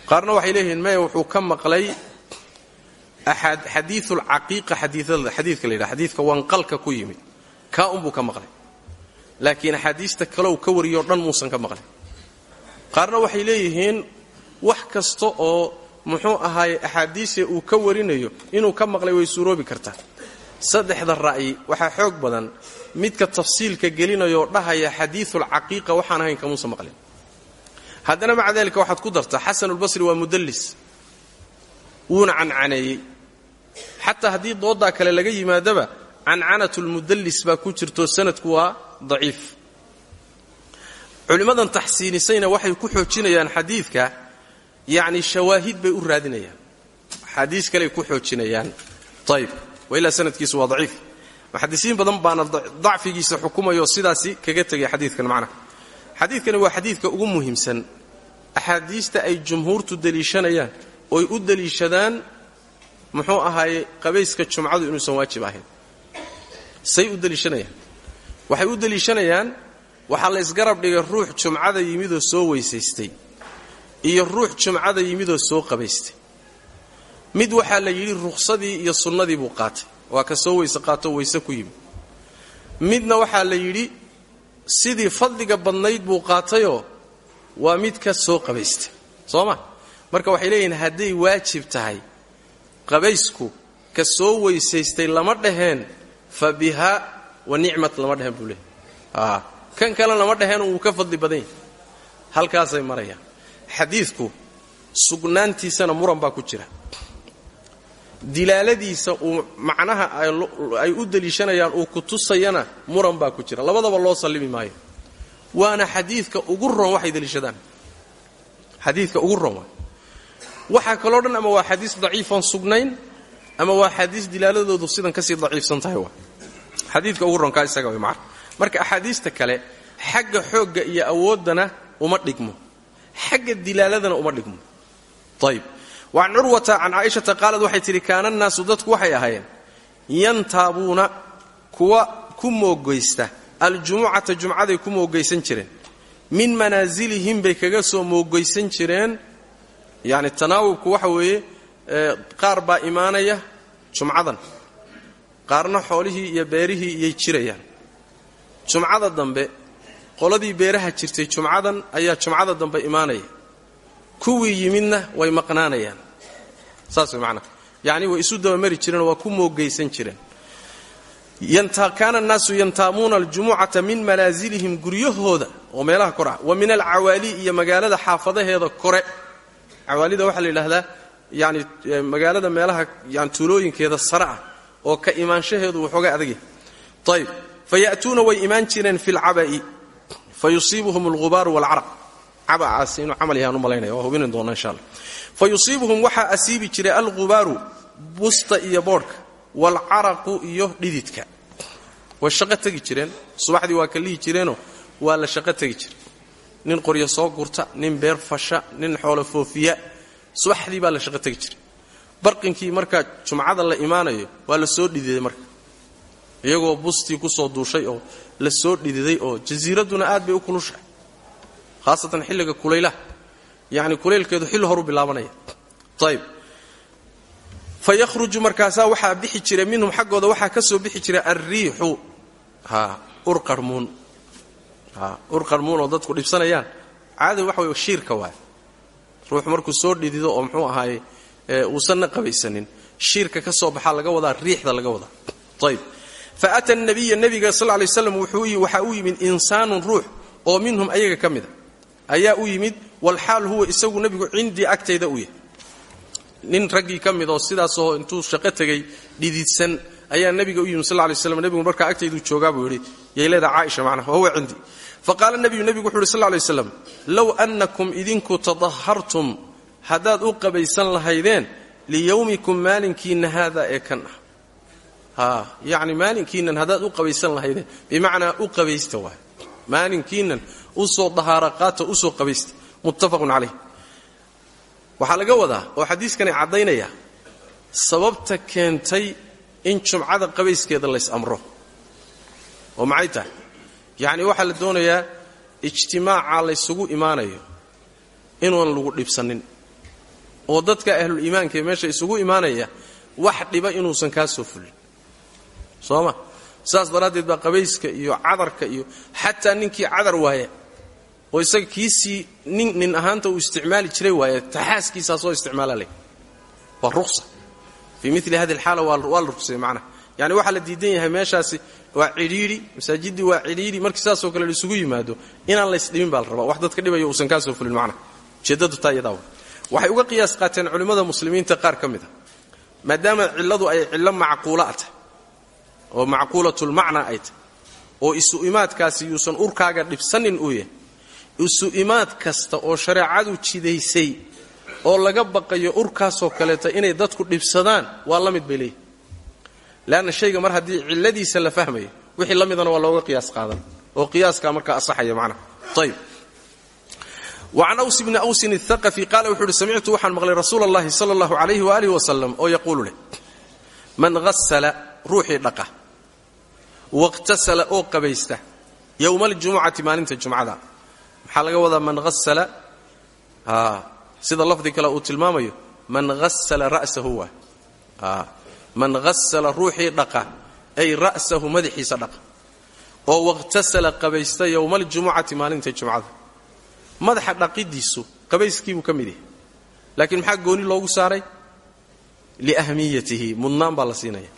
Qaarna waxay leeyihiin maya wuxuu ka maqlay xadiiu lcaqiiqa xadiidka la yidhaha xadiidka wanqalka ku yimid. Kaa unbuu ka maqlay. Laakiin axaadiista kalow ka wariyoo dhan muusan ka maqlin qaarna waxay leeyihiin wax kasta oo muxuu ahaaye axaadiise uu ka warinayo inuu ka maqlay way suuroobi kartaa saddexda ra'yi waxaa xoog badan midka tafsiilka gelinayoo dhahaya xadiiulcaqiiqa waxaan ahayn kamuusan maqlin. Haddana maca dalika waxaad ku dartaa xasanulbasri waa mudallis. Wuuna cancaneeyey. Xataa haddii doodaa kale laga yimaadaba cancanatulmudallis baa ku jirto sanadku waa daciif. Culimmadan taxsiinisayna waxay ku xoojinayaan xadiidka yacni shawaahid bay u raadinayaan. Axaadiis kaley ku xoojinayaan. Ayb wailaa sanadkiisu waa daciif. Muxadisiin badan baana dacfigiisa xukumayoo sidaasi kaga tegay xadiidkan macnaha xadiidkani waa xadiidka ugu muhiimsan. Axaadiista ay jumhuurtu deliishanayaan oy u deliishadaan muxuu ahaaye qabayska jumcadu inuusan waajib ahayn. Say u deliishanayaan. Waxay u deliishanayaan waxaa la ysgarab dhigay ruux jumcada yimidoo soo weysaystay iyo ruux jumcada yimidoo soo qabaystay mid waxaa la yidhi rukhsadii iyo sunnadii buu qaatay. Waa ka soo weyse qaatoo weyse ku yimid. Midna waxaa la yidhi sidii fadliga badnayd buu qaatayoo waa mid ka soo qabaystay. Soo ma? Marka waxay leeyihiin hadday waajib tahay qabaysku ka soo weysaystay lama dhaheen fa biha wa nicmat lama dhaheen buu leeyahy kan kale lama dhaheen wuu ka fadli badan yahay halkaasay marayaan. Xadiidku sugnaantiisana muran baa ku jira dilaaladiisa uu macnaha ay u deliishanayaan uu ku tusayana muran baa ku jira. Labadaba loo sallimi maayo. Waana xadiidka ugu ron waxay deliishadaan. Xadiidka ugu ron waay waxaa kaloo dhan ama waa xadiis daciifan sugnayn ama waa xadiis dilaaladoodu sidan ka sii daciifsan tahay waa. Xadiidka ugu ronkaa isaga way macna marka axaadiista kale xagga xoogga iyo awooddana uma dhigmo. Xagga dilaaladana uma dhigmo. Ayb wacan curwata can caaishata qaalad waxay tidhi kaana nnaasu dadku waxay ahaayeen yantaabuuna kuwa ku moogaysta. Aljumucata jumcaday ku moogaysan jireen. Min manaasilihim bay kaga soo moogaysan jireen. Yacni tanaawubku waxa weeye qaar baa imaanaya jumcadan. Qaarna xoolihii iyo beerihii iyay jirayaan. Jumcada dambe qoladii beeraha jirtay jumcadan ayaa jumcada dambe imaanaya kuwii yimidna way maqnaanayaan. Saas way macnaha yacni way isu dabamari jireen waa ku moogaysan jireen. Kaana annaasu yantaamuuna aljumucata min manaasilihim guryahooda oo meelaha kor ah wa min alcawaali iyo magaalada xaafadaheeda kore. Cawaalida waxaa la yidhaahdaa yani magaalada meelaha yani tuulooyinkeeda sare ah oo ka imaanshaheedu waxoogaa adagya ayb faya'tuuna way imaan jireen fi lcaba'i fa yusiibuhum alghubaaru waalcaraq cabacaas inuu camal yahaan u malaynaya waa hubinin doona insha alla fa yusiibuhum waxaa asiibi jiray alghubaaru busta iyo boodhka waalcaraqu iyo dhididka. Way shaqo tegi jireen subaxdii waa ka lihi waa la shaqo tegi jiray. Nin qoryo soo gurta nin beer fasha nin xoolo foofiya subaxdii baa la shaqo tegi jiray. Barqinkii markaa jumcada la imaanayo waa la soo dhididay marka. Iyagoo bustii ku soo duushay oo la soo dhididay oo jasiiradduna aad bay u kulushahay khaasatan xilliga kulaylaha yacni kulaylkeedu xilli horu bilaabanaya ayb fa yakhruju markaasaa waxaa bixi jira minhum xaggooda waxaa ka soo bixi jira alriixu ha ur qarmuun ur qarmuunoo dadku dhibsanayaan caadi waxa wey shiirka waay ruux markuu soo dhidido oo muxuu ahaaye uusanna qabaysanin shiirka ka soo laga wadaa riixda laga wadaa ayb fa ata nabiya nabiga sal lay slam waxaa u yimid insaanun ruux oo minhum ayaga ka mida ayaa u yimid walxaal huwa isagu nebigu cindii agtayda u yahay. Nin raggii ka mid oo sidaasoo intuu shaqo tegay dhididsan ayaa nabiga u yimid sal lay slam nebigu markaa agtaydu joogaa buu yidhi yay leedaha caaisha wahuwa cindii faqaala nebiyu nebigu wuxu uhi sl lay slam low annakum idinku tadahartum haddaad u qabaysan lahaydeen liyowmikum maalinkiinna haada ee kan ah. Yacni maalinkiinnan haddaad u qabaysan lahaydeen bimacnaa u qabaysta waay. Maalinkiinnan u soo dahaara qaata u soo qabaysta muttafaqun calayh. Waxaa laga wadaa oo xadiiskani caddaynaya sababta keentay in jumcada qabayskeeda lays amro. Oo maxay tahay yacni waxaa la doonayaa ijtimaaca laysugu imaanayo inuan lagu dhibsanin. Oo dadka ahlul iimaanka ee meesha isugu imaanaya wax dhiba inuusan kaa soo fulin. Soo ma? Saas daraaddeed baa qabayska iyo cadarka iyo xataa ninkii cadar waaya oo isaga kiisii nin nin ahaanta uu isticmaali jiray waaya taxaaskiisaa soo isticmaala le ruqsa. Fii mili hadi alxaala waa la ruqsay macnaha. Yani waxaa la diidan yahay meeshaasi waa cidhiidhi masaajiddii waa cidhiidhi markii saasoo kale laisugu yimaado inaan laysdhimin baa la rabaa. Wax dadka dhibaya uusan kaa soo fulin macnaha. Ujeeddadu taa iyadaa waxay uga qiyaas qaateen culimmada muslimiinta qaar ka maadaama cilladu ay cillo macquulaa tahay oo macquulatulmacnaa ay tahay oo isu imaadkaasi yuusan urkaaga dhibsanin uu yahay isu imaad kasta oo shareecadu jidaysay oo laga baqayo urkaasoo kaleeta inay dadku dhibsadaan waa la mid bay leeyihiin leanna shayga mar haddii cilladiisa la fahmayo wixii la midana waa looga qiyaas qaadan. Oo qiyaaskaa markaa asaxaya macnaha ayb wacan aws bni awsin athaqafi qaala wuxuu uhi samictu waxaan maqlay rasuula allahi sala allahu calayhi waaalih wasalam oo yaquulu leh man hasala ruuxii dhaqa. Wakhtasala oo qabaysta. Yowma aljumucati maalinta jumcada maxaa laga wadaa man hasala sida lafdi kale uu tilmaamayo man hasala ra'sahu waa man hasala ruuxii dhaqa ay ra'sahu madaxiisa dhaqa oo wakhtasala qabaysta yowma aljumucati maalinta jumcada. Madaxa dhaqidiisu qabayskiibuu ka mid yahay. Maxaa gooni loogu saaray? Liahmiyatihi mudnaan baa la siinaya.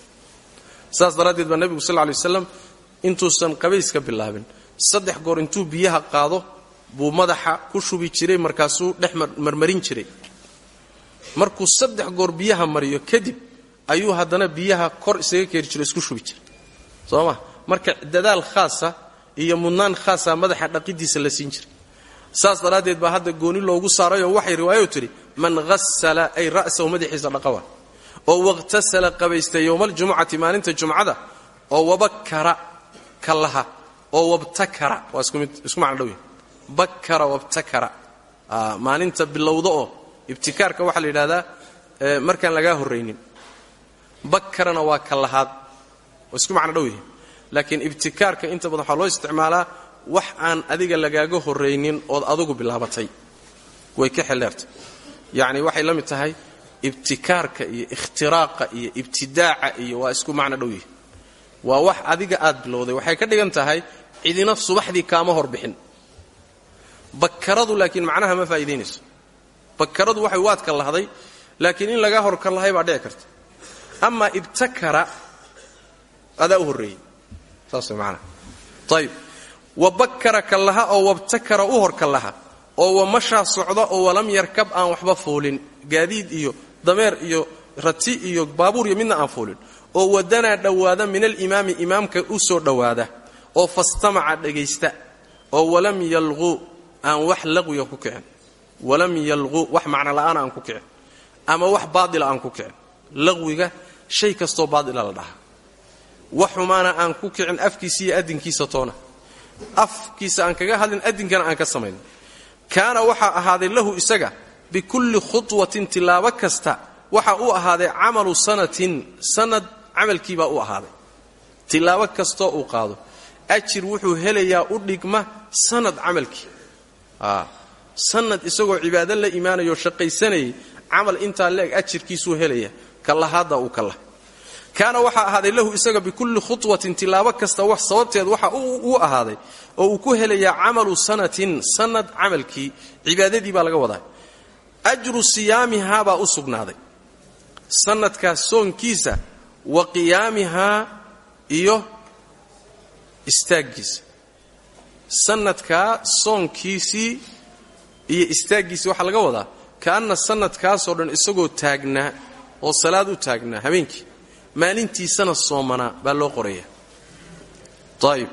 Saas daraaddeed baa nebigu sal lay waslam intuusan qabayska bilaabin. Saddex goor intuu biyaha qaado buu madaxa ku shubi jiray markaasuu dhex marmarin jiray. Markuu saddex goor biyaha mariyo kadib ayuu haddana biyaha kor isaga keeri jiro isku shubi jiray. Soo ma? Marka dadaal khaasa iyo mudnaan khaasa madaxa dhaqidiisa la siin jiray. Saas daraaddeed baa hadda gooni loogu saarayoo waxay riwaayo tidhi man hasala ay ra'sahu madaxiisa dhaqawa oo wakhtasala qabaysta yowmaaljumucati maalinta jumcada oo wabakara kallaha oo wabtakara waa isku macno dhow bakara wabtakara maalinta bilowda oo ibtikaarka waxaa la yidhahdaa markaan lagaa horraynin. Bakarana waa kallahaad waa isku macno dhow yahay. Laakiin ibtikaarka inta badan waxaa loo isticmaalaa wax aan adiga lagaaga horraynin ood adugu bilaabatay. Way ka xeleertay yacni waxay la mid tahay ibtikaarka iyo ikhtiraaqa iyo ibtidaaca iyo waa isku macno dhow yihi waa wax adiga aad bilowday. Waxay ka dhigan tahay cidina subaxdii kaama horbixin bakaradu laakiin macnaha ma faa'iidaynayso bakaradu waxay waad ka lahday laakiin in lagaa hor ka lahay baa dhici karta. Amaa ibtakara adaa u horreeyey. Saas way macnaha. Ayib wabakara ka laha oo wabtakara u hor ka laha oo wamashaa socda oo walam yarkab aan waxba fuulin gaadiid iyo dameer iyo rati iyo baabuur iyo midna aan fuulin oo wadanaa dhowaada min alimaami imaamka u soo dhowaada. Oo fastamaca dhegaysta. Oo walam yalquu aan wax laqwiga ku kicin. Walam yalquu wax macno la'aan aan ku kicin. Ama wax baadila aan ku kicin. Laqwiga shay kastoo baadila la dhahaa. Wax aan ku kicin afkiisa adinkiisa toona. Afkiisa aan kaga hadlin adinkana aan ka samayn. Kaana waxaa ahaaday lahu isaga bikulli khutwatin tilaabo kasta waxa uu ahaaday camalu sanatin sanad camalkiibaa u ahaaday. Tilaabo kastoo uu qaado. Ajir wuxuu helayaa u dhigma sanad camalkii sanad isagoo cibaado la imaanayoo shaqaysanayay camal intaa leeg ajirkiisuu helaya. Kalahaadda uu kala kaana waxaa ahaaday lahu isaga bikulli khutwatin tilaabo kasta wax sababteed waxa uu ahaaday oo uu ku helayaa camalu sanatin sanad camalkii cibaadadii baa laga wadaa. Ajru siyaamihaa baa u sugnaaday. Sanadkaas soonkiisa wa qiyaamihaa iyo istaaggiisa sanadkaa soonkiisii iyo istaaggiisii waxaa laga wadaa kaanna sanadkaasoo dhan isagoo taagnaa oo salaad u taagnaa habeenkii maalintiisana soomanaa baa loo qoraya ayib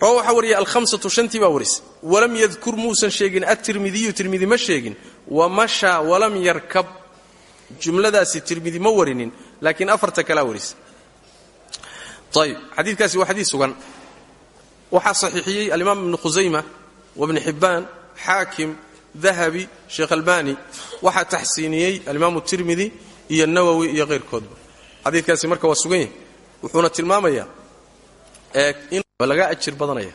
rawa waxaa wariyay alhamsatu shantii baa warisay walam yadkur muusan sheegin atirmidiyu tirmidi ma sheegin. Wa mashaa walam yarkab. Jumladaasi tirmidi ma warinin laakiin afarta kalaa warisa ayib xadiikaasi waa xadiis sugan waxaa saxiixiyey alimaam ibnu khusayma wabni xibbaan xaakim dahabi sheekh albani. Waxaa taxsiiniyey alimaamu tirmidi iyo nawowi iyo hayrkoodba xadiikaasi marka waa sugan yahay wuxuuna tilmaamayaa laga ajir badanaya.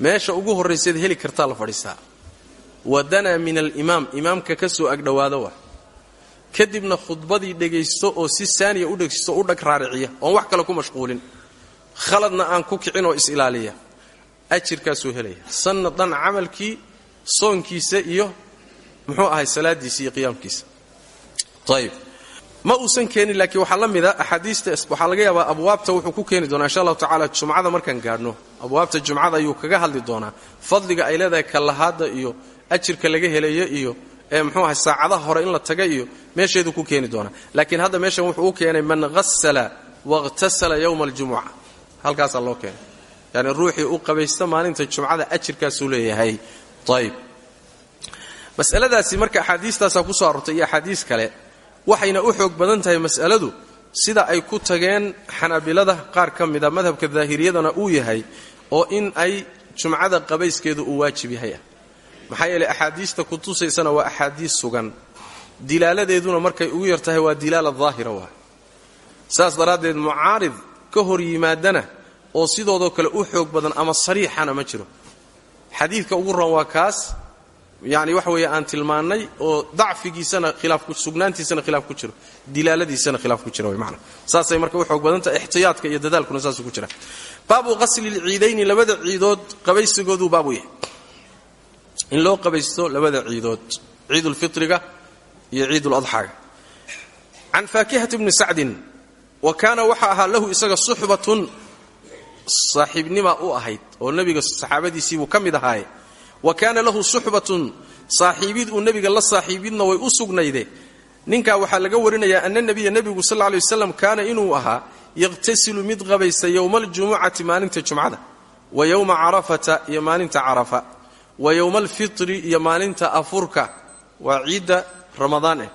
Meesha ugu horrayseed heli kartaa la fadhiistaa wadanaa min alimaam imaamka ka soo agdhowaada wa kadibna khudbadii dhegaysto oo si saaniya u dhegaysto u dhag raariciya oon wax kale ku mashquulin khaladna aan ku kicin oo is-ilaaliya ajirkaasuu helaya. Sanad dhan camalkii soonkiisa iyo muxuu ahay salaadiisa iyo qiyaamkiisa. Ayib ma uusan keenin laakiin waxaa la mida axaadiista waxaa laga yaabaa abwaabta wuxuu ku keeni doonaa insha allahu tacala jumcada markaan gaadhno. Abwaabta jumcada ayuu kaga hadli doonaa. Fadliga ay leedahay kallahaadda iyo ajirka laga helayo iyo ee muxuu ahay saacadaha hore in la taga iyo meesheeduu ku keeni doonaa. Laakiin hadda meeshan wuxuu u keenay man hasala wakhtasala yowma aljumuca halkaasaa loo keenay. Yani ruuxii u qabaysta maalinta jumcada ajirkaasuu leeyahay. Ayib masaladaasi marka axaadiistaasaa ku soo arortay iyo axaadiis kale waxayna u xoog badan tahay mas'aladu sida ay ku tageen xanaabilada qaar ka mida madhabka daahiriyadana uu yahay oo in ay jumcada qabayskeedu uu waajib yahay ah. Maxaa yeeley axaadiista ku tusaysana waa axaadiis sugan. Dilaaladeeduna markay ugu yar tahay waa dilaala daahira waa. Saas daraaddeed mucaarid ka hor yimaadana oo sidoodoo kale u xoog badan ama sariixana ma jiro. Xadiidka ugu ron waa kaas yani waxa weeye aan tilmaannay oo dacfigiisana khilaaf sugnaantiisana khilaaf ku jiro dilaaladiisana khilaaf ku jira man saasay marka u xoog badantah ixtiyaadka iyo dadaalkuna saasuu ku jira baabu qasli lciidayni labada ciidood qabaysigooduu baabu yahay. In loo qabaysto labada ciidood ciidulfitriga iyo ciiduladxaaga can faakihati bni sacdin wa kaana waxa ahaa lahu isaga suxbatun saaxiibnima u ahayd oo nebiga saxaabadiisiibuu ka mid ahaaye wa kaana lahu suxbatun saaxiibid uu nebiga la saaxiibidna way u sugnayde. Ninkaa waxaa laga warinayaa ana nebiya nebigu sal lay waslam kaana inuu ahaa yaqhtasilu mid qabaysta yowma aljumucati maalinta jumcada wa yowma carafata iyo maalinta carafa wa yowma alfitri iyo maalinta afurka waa ciidda ramadaan eh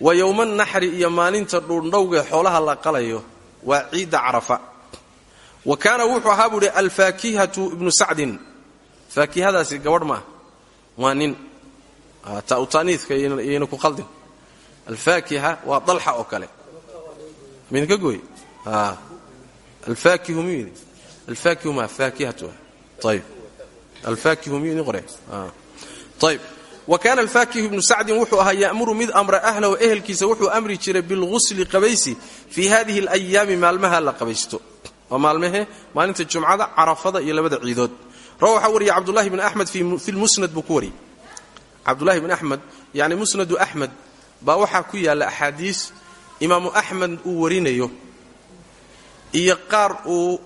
wa yowma alnaxri iyo maalinta dhuundhowgae xoolaha la qalayo waa ciidda carafa. Wa kaana wuxuu ahaa buu ihi alfaakihatu ibnu sacdin. Faakihadaasi gabadh maaha waa nin. Ta'utaniidka iyayna ku khaldin. Alfaakiha waa dalxa oo kale. Midinka gooy? Alfaakihu miyuu yidhi? Alfaakihu maa faakihatu. Ayib alfaakihu miyuu idin qore ayib wa kaana alfaakihu ibnu sacdin wuxuu ahaa ya'muru mid amra ahlahu ehelkiisa wuxuu amri jiray bilghusli qabaysi fii hadihi alayaami maalmaha la qabaysto. Waa maalmahee maalinta jumcada carafada iyo labada ciidood. Rawa waxaa wariyay cabdulahi bn axmed fi lmusnad buu ku wariyey cabdulahi bn axmed yani musnadu axmed baa waxaa ku yaalla axaadiis imaamu axmed uu warinayo iyo qaar uu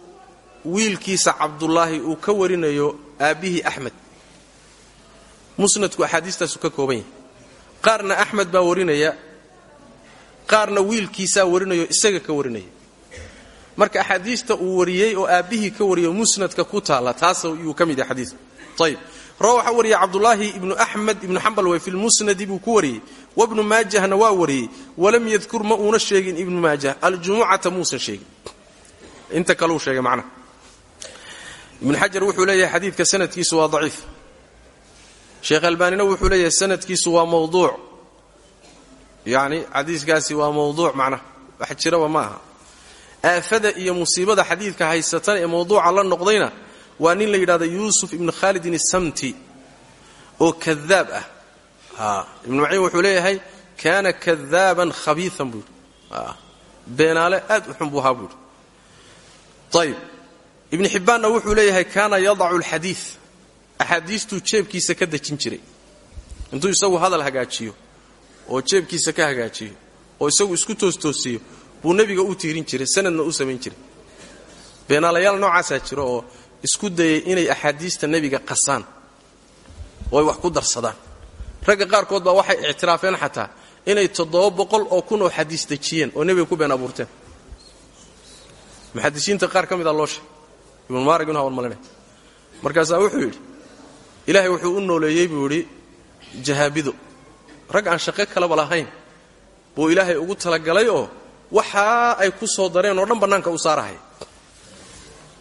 wiilkiisa cabdulaahi uu ka warinayo aabbihii axmed musnadku axaadiistaasu ka kooban yahay. Qaarna axmed baa warinaya qaarna wiilkiisaa warinayo isaga ka warinaya. Marka axaadiista uu wariyey oo aabbihii ka wariyo musnadka ku taalla taas yuu ka mid yahay xadiiska ayib rawa waxaa wariyay cabdulaahi ibnu axmed ibnu fi lmusnadi buu ku wariyey. Wabnu maajahna waa wariyey. Walam yadkur ma uuna sheegin ibnu maajah. Aljumucata muusan sheegin. Inta kaleu sheegay macnaha ibnu xajar wuxuu leeyahay xadiidka sanadkiisu waa daciif sheekh albaanina wuxuu leeyahay sanadkiisu waa mawduuc. Yacni xadiiskaasi waa mawduuc macnaha wax jiraba ma aha. Aafada iyo musiibada xadiidka haysatan ee mawduuca la noqdayna waa nin la yidhahdo yuusuf ibnu khaalidin isamti oo kadaab ah. Ibnu maciin wuxuu leeyahay kaana kadaaban khabiian buu beenaale aad u xun buu ahaa buuhi ayib ibni xibbaanna wuxuu leeyahay kaana yadacu alxadiid axaadiistuu jeebkiisa ka dejin jiray intuu isagu hadal hagaajiyo oo jeebkiisa ka hagaajiyo oo isagu isku toostoosiyo buu nebiga u tiirin jiray sanadna u samayn jiray beenaalayaal noocaasaa jira oo isku dayay inay axaadiista nebiga qasaan oo ay wax ku darsadaan ragga qaarkood baa waxay ictiraafeen xataa inay oo kun oo xadiis dejiyeen oo nebiga ku been abuurteen muxadisiinta qaar ka mida loo sheegay ibnu maarig inu hawan malinay wuxuu yidhi ilaahay wuxuu u nooleeyey buu yidhi jahaabido rag aan shaqo kaleba lahayn buu ilaahay ugu talagalay oo waxa ay ku soo dareen oo dhan bannaanka u saarahay.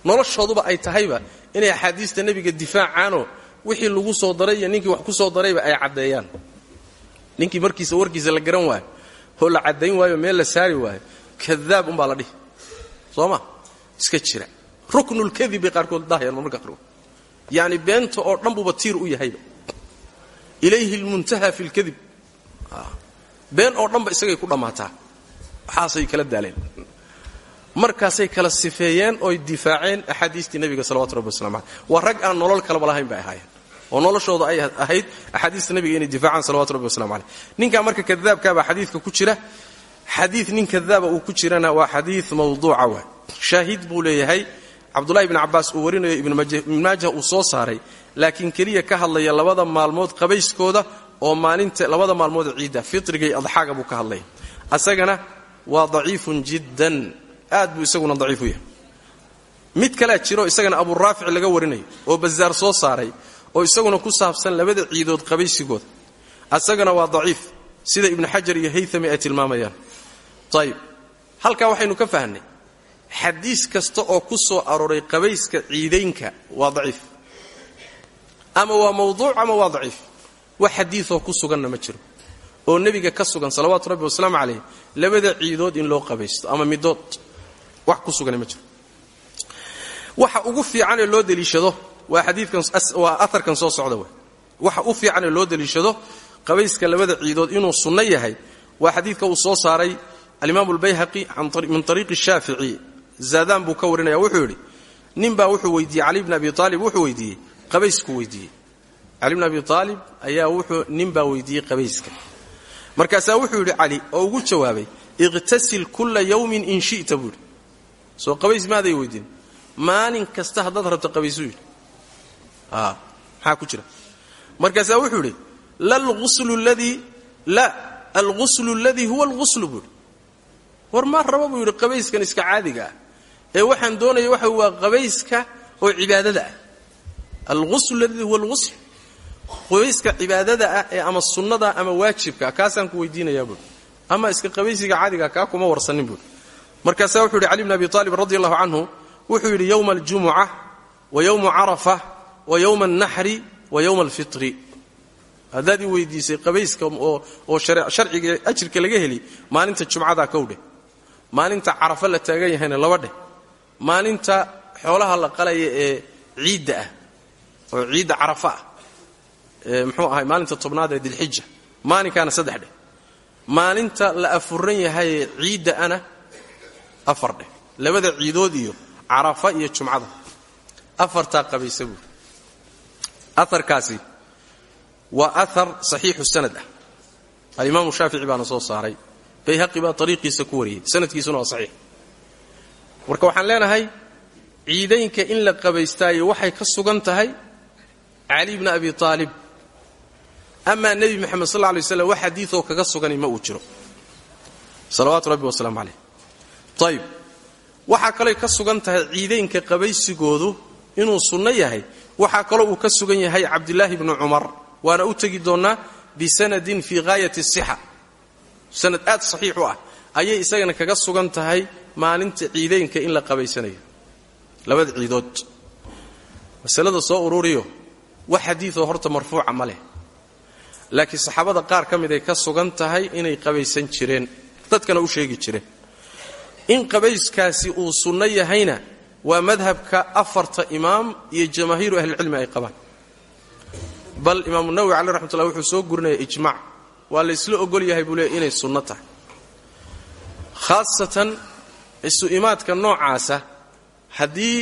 Noloshooduba ay tahayba inay axaadiista nebiga difaacaanoo wixii lagu soo daray iyo ninkii wax ku soo darayba ay caddeeyaan. Ninkii markiisa warkiisa la garan waayo oo la caddayn waayo meel la saari waayo kadaab umbaa la dhihi. Soo ma? Iska jira. Ruknulkadib bay qaarkood dahayaan marmarka qaarkood yacni beenta oo dhan buuba tiir u yahayba ilayhi lmuntaha fi lkadib been oo dhanba isagay ku dhammaataa waxaasay kala daaleen. Markaasay kala sifeeyeen oy difaaceen axaadiistii nebiga salawatu rabbi waslamu aleh waa rag aan nolol kaleba lahayn bay ahaayeen. Oo noloshooda ay ahayd axaadiista nebiga inay difaacaan salawatu rabbi waslamu aleyh ninkaa marka kadaabkaabaa xadiidka ku jira xadiid nin kadaaba uu ku jirana waa xadiid mawduuca waay. Shaahid buu cabdulahi ibni cabaas uu warinayo ibnu maajah uu soo saaray laakiin keliya ka hadlaya labada maalmood qabayskooda oo maalinta labada maalmood ciidda fitrigay adxaaga buu ka hadlaya asagana waa daciifun jiddan aad buu isaguna daciif yahay. Mid kalea jiro isagana aburaafic laga warinayo oo bazaar soo saaray oo isaguna ku saabsan labada ciidood qabaysigooda. Asagana waa daciif sida ibnu xajar iyo haythami ay tilmaamayaan. Ayib halkaa waxaynu ka fahnay xadiis kasta oo ku soo arooray qabayska ciidaynka waa daciif. Ama waa mawduuc ama waa daciif. Wax xadiioo ku suganna ma jiro. Oo nebiga ka sugan salawaatu rabbi wasalaamu calayh labada ciidood in loo qabaysto ama midood wax ku sugan ma jiro. Waxa ugu fiicanee loo deliishado waa xadiikanwaa aarkan soo socda w waxa u fiicanee loo deliishado qabayska labada ciidood inuu sunno yahay waa xadiidka uu soo saaray alimaamu albayhaqi min ariiqi shaafici zaadaan buu ka warinaya wuxuu yidhi ninbaa wuxuu weydiiyey cali bni abi aalib wuxuu weydiiyey qabayskuu weydiiyey. Cali bni abi aalib ayaa wuxuu ninbaa weydiiyey qabayska. Markaasaa wuxuu yidhi cali oo ugu jawaabay iqtasil kulla yawmin in shita buu soo qabays maaday weydiin. Maalin kasta haddaad rabto qabaysuu yidhi. Maxaa ku jira? Markaasaa wuxuu yidhi la alguslu aladii huwa alguslu buu war maa raba buu qabayskan iska caadiga ah ee waxaan doonaya waxa waa qabayska oo cibaadada ah. Alguslu aladii huwa algusl qabayska cibaadada ah ee ama sunnada ama waajibka kaasaan ku weydiinayaa buui ama iska qabaysiga caadiga kaa kuma warsanin buui markaasaa wuxuu yidhi cali bn abi aalib radi allahu wuxuu yidhi yowma aljumuca wa yowmu carafa wa yowma alnaxri wa yowma alfitri. Haddaad ii weydiisay qabayska oo sharciga ajirka laga heli maalinta jumcadaa kowdheh maalinta carafa la taagan yahayna laba dheh maalinta xoolaha la qalaya ee ciidda ah oo ciidda carafa ah mxuu ahay maalinta tobnaad ee dilxija maalinkaana saddex dheh. Maalinta la afuran yahayee ciidda ana afar dheh. Labada ciidood iyo carafa iyo jumcada. Afartaa qabaysa buuri aarkaasi waa aar saxiixu sanad ah. Alimaamu shaafici baana soo saaray. Bayhaqi baa ariiqiisa ku wariyey. Sanadkiisuna waa saxiix marka waxaan leenahay ciidaynka in la qabaystaayo waxay ka sugan tahay cali bni abi aalib amaa nebi moxamed sal lla lay slam wax xadiioo kaga sugani ma uu jiro. Salawaatu rabbi wasalaamu calayh ayib waxaa kalooy ka sugan tahay ciidaynka qabaysigoodu inuu sunno yahay. Waxaa kaloo uu ka sugan yahay cabdilaahi bnu cumar. Waana u tegi doonnaa bisanadin fii haayati sixa. Sanad aad saxiix ah. Ayay isagana kaga sugan tahay maalinta ciidaynka in la qabaysanayo. Labada ciidood. Masalada soo ururiyo. Wax xadiioo horta marfuuca ma leh. Laakiin saxaabada qaar ka mid ay ka sugan tahay inay qabaysan jireen. Dadkana u sheegi jireen. In qabayskaasi uu sunno yahayna waa madhabka afarta imaam iyo jamaahiiru ahlilcilmi ay qabaan. Bal imaamu nawowi caleh raxmatullah wuxuu soo gurinaya ijmac waa la ysla ogol yahay buu leey inay sunno tahay. Khaasatan isu imaadka noocaasa haddii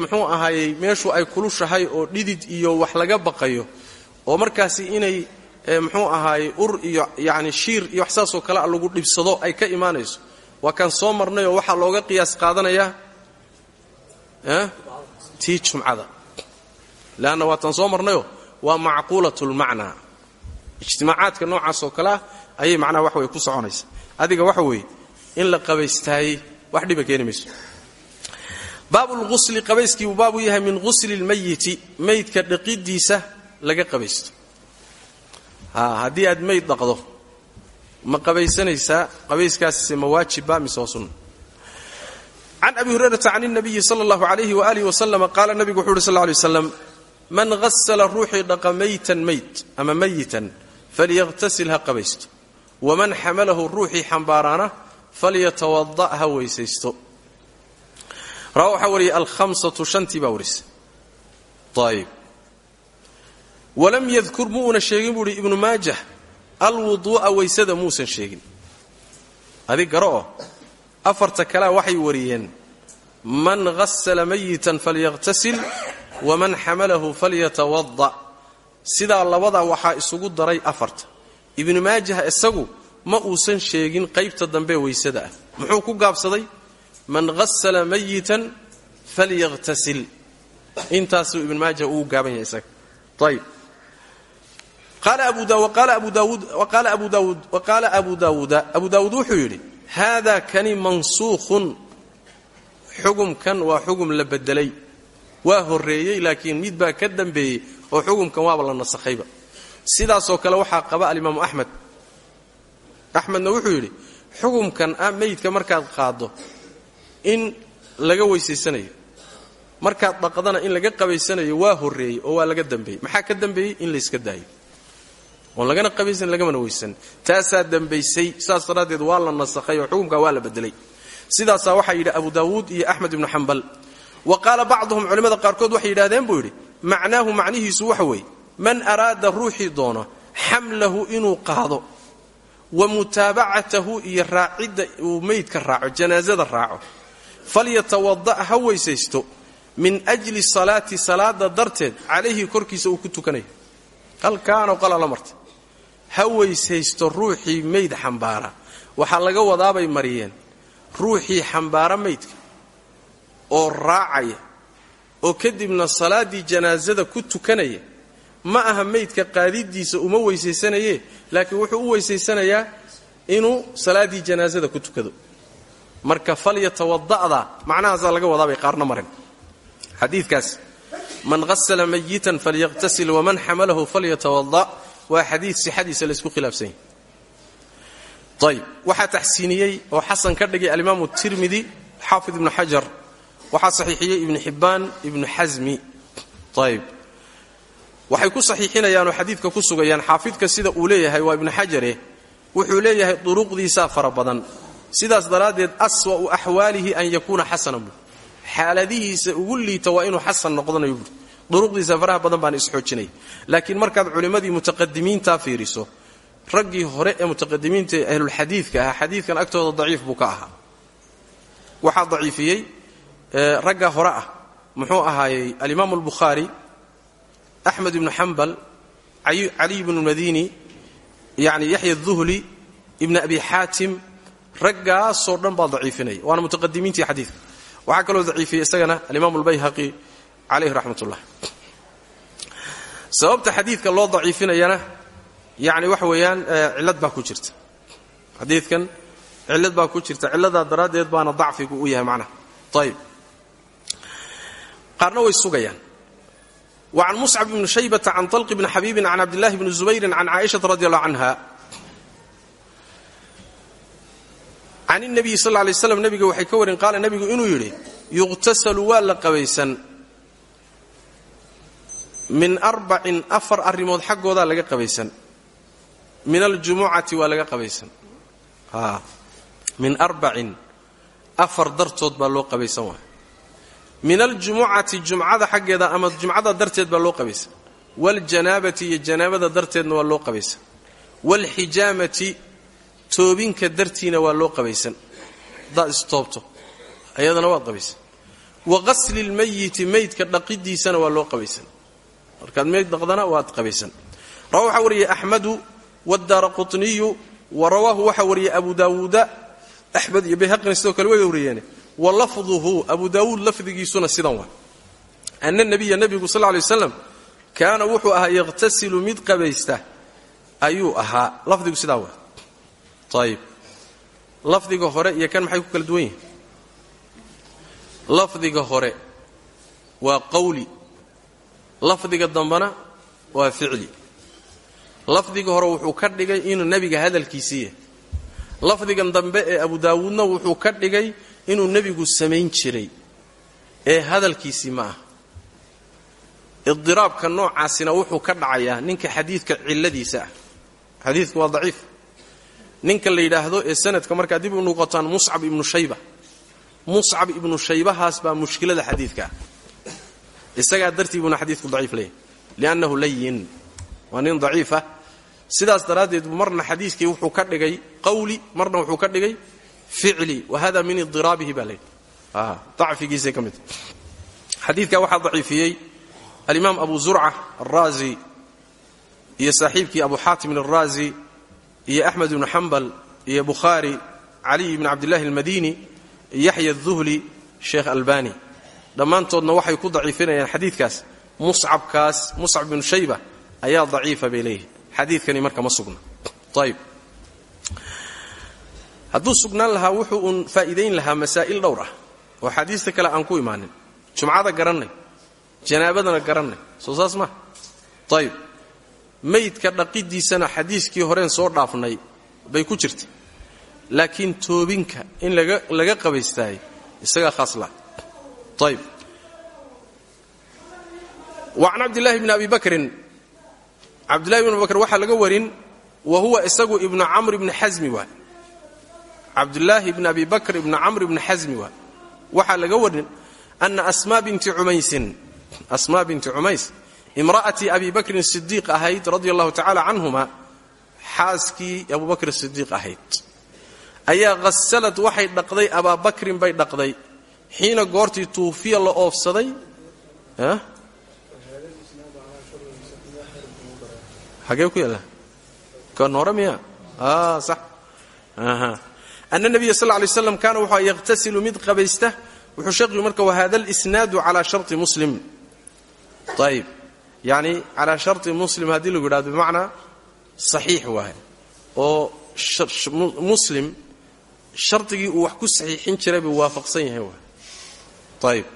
muxuu ahaayey meeshu ay kulushahay oo dhidid iyo wax laga baqayo oo markaasi inay muxuu ahaayey ur iyo yacni shiir iyo wax saasoo kale a lagu dhibsado ay ka imaanayso waa kaan soo marnay oo waxaa looga qiyaas qaadanayaa tii jumcada. Leanna waataan soo marnayoo waa macquulatulmacnaa ijtimaacaadka noocaas oo kale ah ayay macnaha wax wey ku soconaysa. Adiga waxa weeye in la qabaystaayey wax dhiba keeni mayso. Baabulghusli qabayskii buu baab u yahay min ghusli lmayiti maydka dhaqidiisa laga qabaysto. Haddii aad mayd dhaqdo ma qabaysanaysaa qabayskaasise ma waajibba mise waa sunna. Can abi hurayrata can اnabiyi sala اllahu alayhi waalihi wasalam qaala nabigu wuxu uhi sal lay slam man hasala ruuxii dhaqa maytan ama mayitan falyaqtasil ha qabaysto. Waman xamalahu ruuxii xambaaraana falyatawada ha weysaysto. Rawa waxaa wariyay alhamsatu shantii baa warisa ayb walam yadkur mu una sheegin buu uhi ibnu maajah alwuduu'a weysada muusan sheegin. Garo oo afarta kalea waxay wariyeen man hasala mayitan falyaqtasil waman xamalahu falyatawada sidaa labadaa waxaa isugu daray afarta. Ibnu maajah isagu ma uusan sheegin qaybta dambe weysada ah. Muxuu ku gaabsaday? Man hasala mayitan falyaqtasil intaasuu ibnu maajah ugu gaaban yahay isaga. Ayb qaala abu daawuuda abu daawuud wuxuu yidhi haada kani mansuukhun. Xugumkan waa xugum la bedelay waa horreeyey laakiin mid baa ka dambeeyey oo xugumkan waaba la nasakhayba sidaasoo kale waxaa qaba alimaamu axmed axmedna wuxuu yidhi xugumkan ah meydka markaad qaaddo in laga weysaysanayo markaad dhaqdana in laga qabaysanayo waa horreeyey oo waa laga dambeeyey. Maxaa ka dambeeyey? In layska daayo. Oon lagana qabaysan lagamana weysan. Taasaa dambaysay saas waa la nasakhay oo xukumkaa waa la bedelay sidaasaa waxaa yidhi abu daawuud iyo axmed ibnu xambal. Wa qaala bacduhum culimmada qaarkood waxay yidhahdeen buu yidhi macnaahu macnihiisu waxa weeye man araada ruuxii doono xamlahu inuu qaado wa mutaabacatahu iyo raacidda uu meydka raaco janaasada raaco. Falyatawada' ha weysaysto min ajli salaati salaada darteed calayhi korkiisa uu ku tukanayo halkaanoo qalala martay. Ha weysaysto ruuxii mayd xambaara. Waxaa laga wadaabay mariyeen ruuxii xambaara maydka oo raacaya oo kadibna salaaddii janaasada ku tukanaya ma aha maydka qaadidiisa uma weysaysanaye laakiin wuxuu u weysaysanayaa inuu salaaddii janaasada ku tukado. Marka falyatawada'da macnahaasaa laga wadaabay qaarna marin xadiikaas man hasla mayitan falyaqtasil waman xamalahu falyatawada waa xadii sixadiisa laysku khilaafsan yahy ayb waxaa oo xasan ka dhigay alimaamu tirmidi xaafid ibnu xajar waxaa saxiixiyey ibnu xibbaan ibnu xasmi. Ayb waxay ku saxiixinayaanoo xadiidka ku sugayaan xaafidka sida uu leeyahay waa ibnu xajare wuxuu leeyahay duruqdiisaa fara badan. Sidaas daraaddeed aswa'u axwaalihi an yakuuna xasanan bu xaaladihiisa ugu liita waa inuu xasan noqdanayo buuri duruqdiisa faraha badan baan isxoojinaya laakiin markaad culimmadii mutaqadimiintaa fiiriso raggii hore ee mutaqadimiinta ahlulxadiidka ahaa xadiidkan agtooda daciif buu ka ahaa. Waxaa daciifiyey ragga hore ah muxuu ahaayey alimaamu albukhaari axmed ibnu xambal caliy ibnu madini yani yaxya duhli ibn abi xaatim raggaasoo dhan baa daciifinaya waana mutaqadimiintii xadiidka waxaa kaloo daciifiyey isagana alimaamu albayhaqi calayhi raxmat ullah sababta xadiidka loo daciifinayana yani waxa weeyaan cillad baa ku jirta xadiidkan cillad baa ku jirta cilladaa daraaddeed baana dacfigu u yahay macnaha ayib wa can muscab ibni shaybata can talqi bni xabiibin can cabdillahi bni zubayrin can caaishata radi allahu canha can nabiyi sal lay slam nabiga waxay ka warin qaala nabigu inuu yidhi yuqtasalu waa la qabaysan min arbacin afar arrimood xaggoodaa laga qabaysan min aljumucati waa laga qabaysan min arbacin afar dartood baa loo qabaysan waay min aljumucati jumcada xaggeeda ama jumcada darteed baa loo qabaysan waljanaabati iyo janaabada darteedna waa loo qabaysan waalxijaamati toobinka dartiina waa loo qabaysan. Haddaad istoobto ayadana waad qabaysan. Wa qasli lmayiti maydka dhaqidiisana waa loo qabaysan. Markaad mayd dhaqdana waad qabaysan. Rawa waxaa wariyey axmadu wadaara qutniyu wa rawaahu waxaa wariyey abu daawuuda axmed iyo bayhaqina sidoo kale way wa lafduhu abu daawuud lafdigiisuna sidan waa. Ana nabiya nebigu sal lay waslam kaana wuxuu ahaa yaqhtasilu mid qabaysta. Ayuu ahaa. Lafdigu sidaa waa. Ayib lafdiga hore iyo kan maxay ku kala duwan yihiin lafdiga hore waa qawli. Lafdiga dambana waa ficli. Lafdiga hore wuxuu ka dhigay inuu nebiga hadalkiisii yahay. Lafdigan dambe ee abu daawuudna wuxuu ka dhigay inuu nebigu samayn jiray ee hadalkiisii ma ah. Idiraabka noocaasina wuxuu ka dhacayaa ninka xadiidka cilladiisa ah. Xadiidku waa daciif. Ninka la yidhaahdo ee sanadka markaa dib u noqotaan muscab ibnu shayba. Muscab ibnu shaybahaas baa mushkilada xadiidka ah. Isagaa dartii buuna xadiidku daciif leeyahy liannahu layin waa nin daciifa sidaas daraaddeed marna xadiiskii wuxuu ka dhigay qawli marna wuxuu ka dhigay ficli wa hada min idiraabihi baa layidhi dacfigiisay ka mid. Xadiidka waxaa daciifiyey alimaam abu zurca alraazi iyo saaxiibkii abu xaatimin alraazi iyo axmed ibnu xambal iyo bukhaari caliy ibni cabdillahi almadini yaxya aduhli sheekh albani. Dhammaantoodna waxay ku daciifinayaan xadiidkaas. Muscabkaas muscab ibnu shayba ayaa daciifa bay leeyihiin xadiidkani marka ma sugna hadduu sugnaan lahaa wuxuu uun faa'iidayn lahaa masaa'il dhowr ah. Oo xadiista kale aan ku imaanin. Jumcada garannay. Janaabadana garannay. Soo saas maa ayib maydka dhaqidiisana xadiiskii horeen soo dhaafnay bay ku jirta laakiin toobinka in laga qabaystaayay isagaa khaas laha ayib wa can cabdillahi bni abi bakrin. Cabdillahi bn bakr waxaa laga warin wa huwa isagu ibnu camr ibni xasmi waa cabdulaahi bni abi bakr ibni camr ibni xasmi waa waxaa laga warin ana asmaa binti cumays imra'atii abi bakrin sidiiq ahayd radia allahu tacala canhuma xaaskii abu bakr sidiiq ahayd. Ayaa hasalad waxay dhaqday abaa bakrin bay dhaqday. Xiina goortii tuufiya la oofsaday xagee ku yaalla kan hore miya? Sax ana nabiya sal lay slam kaana wuxuu yaqhtasilu mid qabaysta wuxuu sheekhu marka wahada lisnaadu calaa shari muslim ayib yani calaa shari muslim haddii lagu yidhahdo bimacnaa saxiix oo muslim shardigii wax ku saxiixin jiray buu waafaqsan yahay waay ayib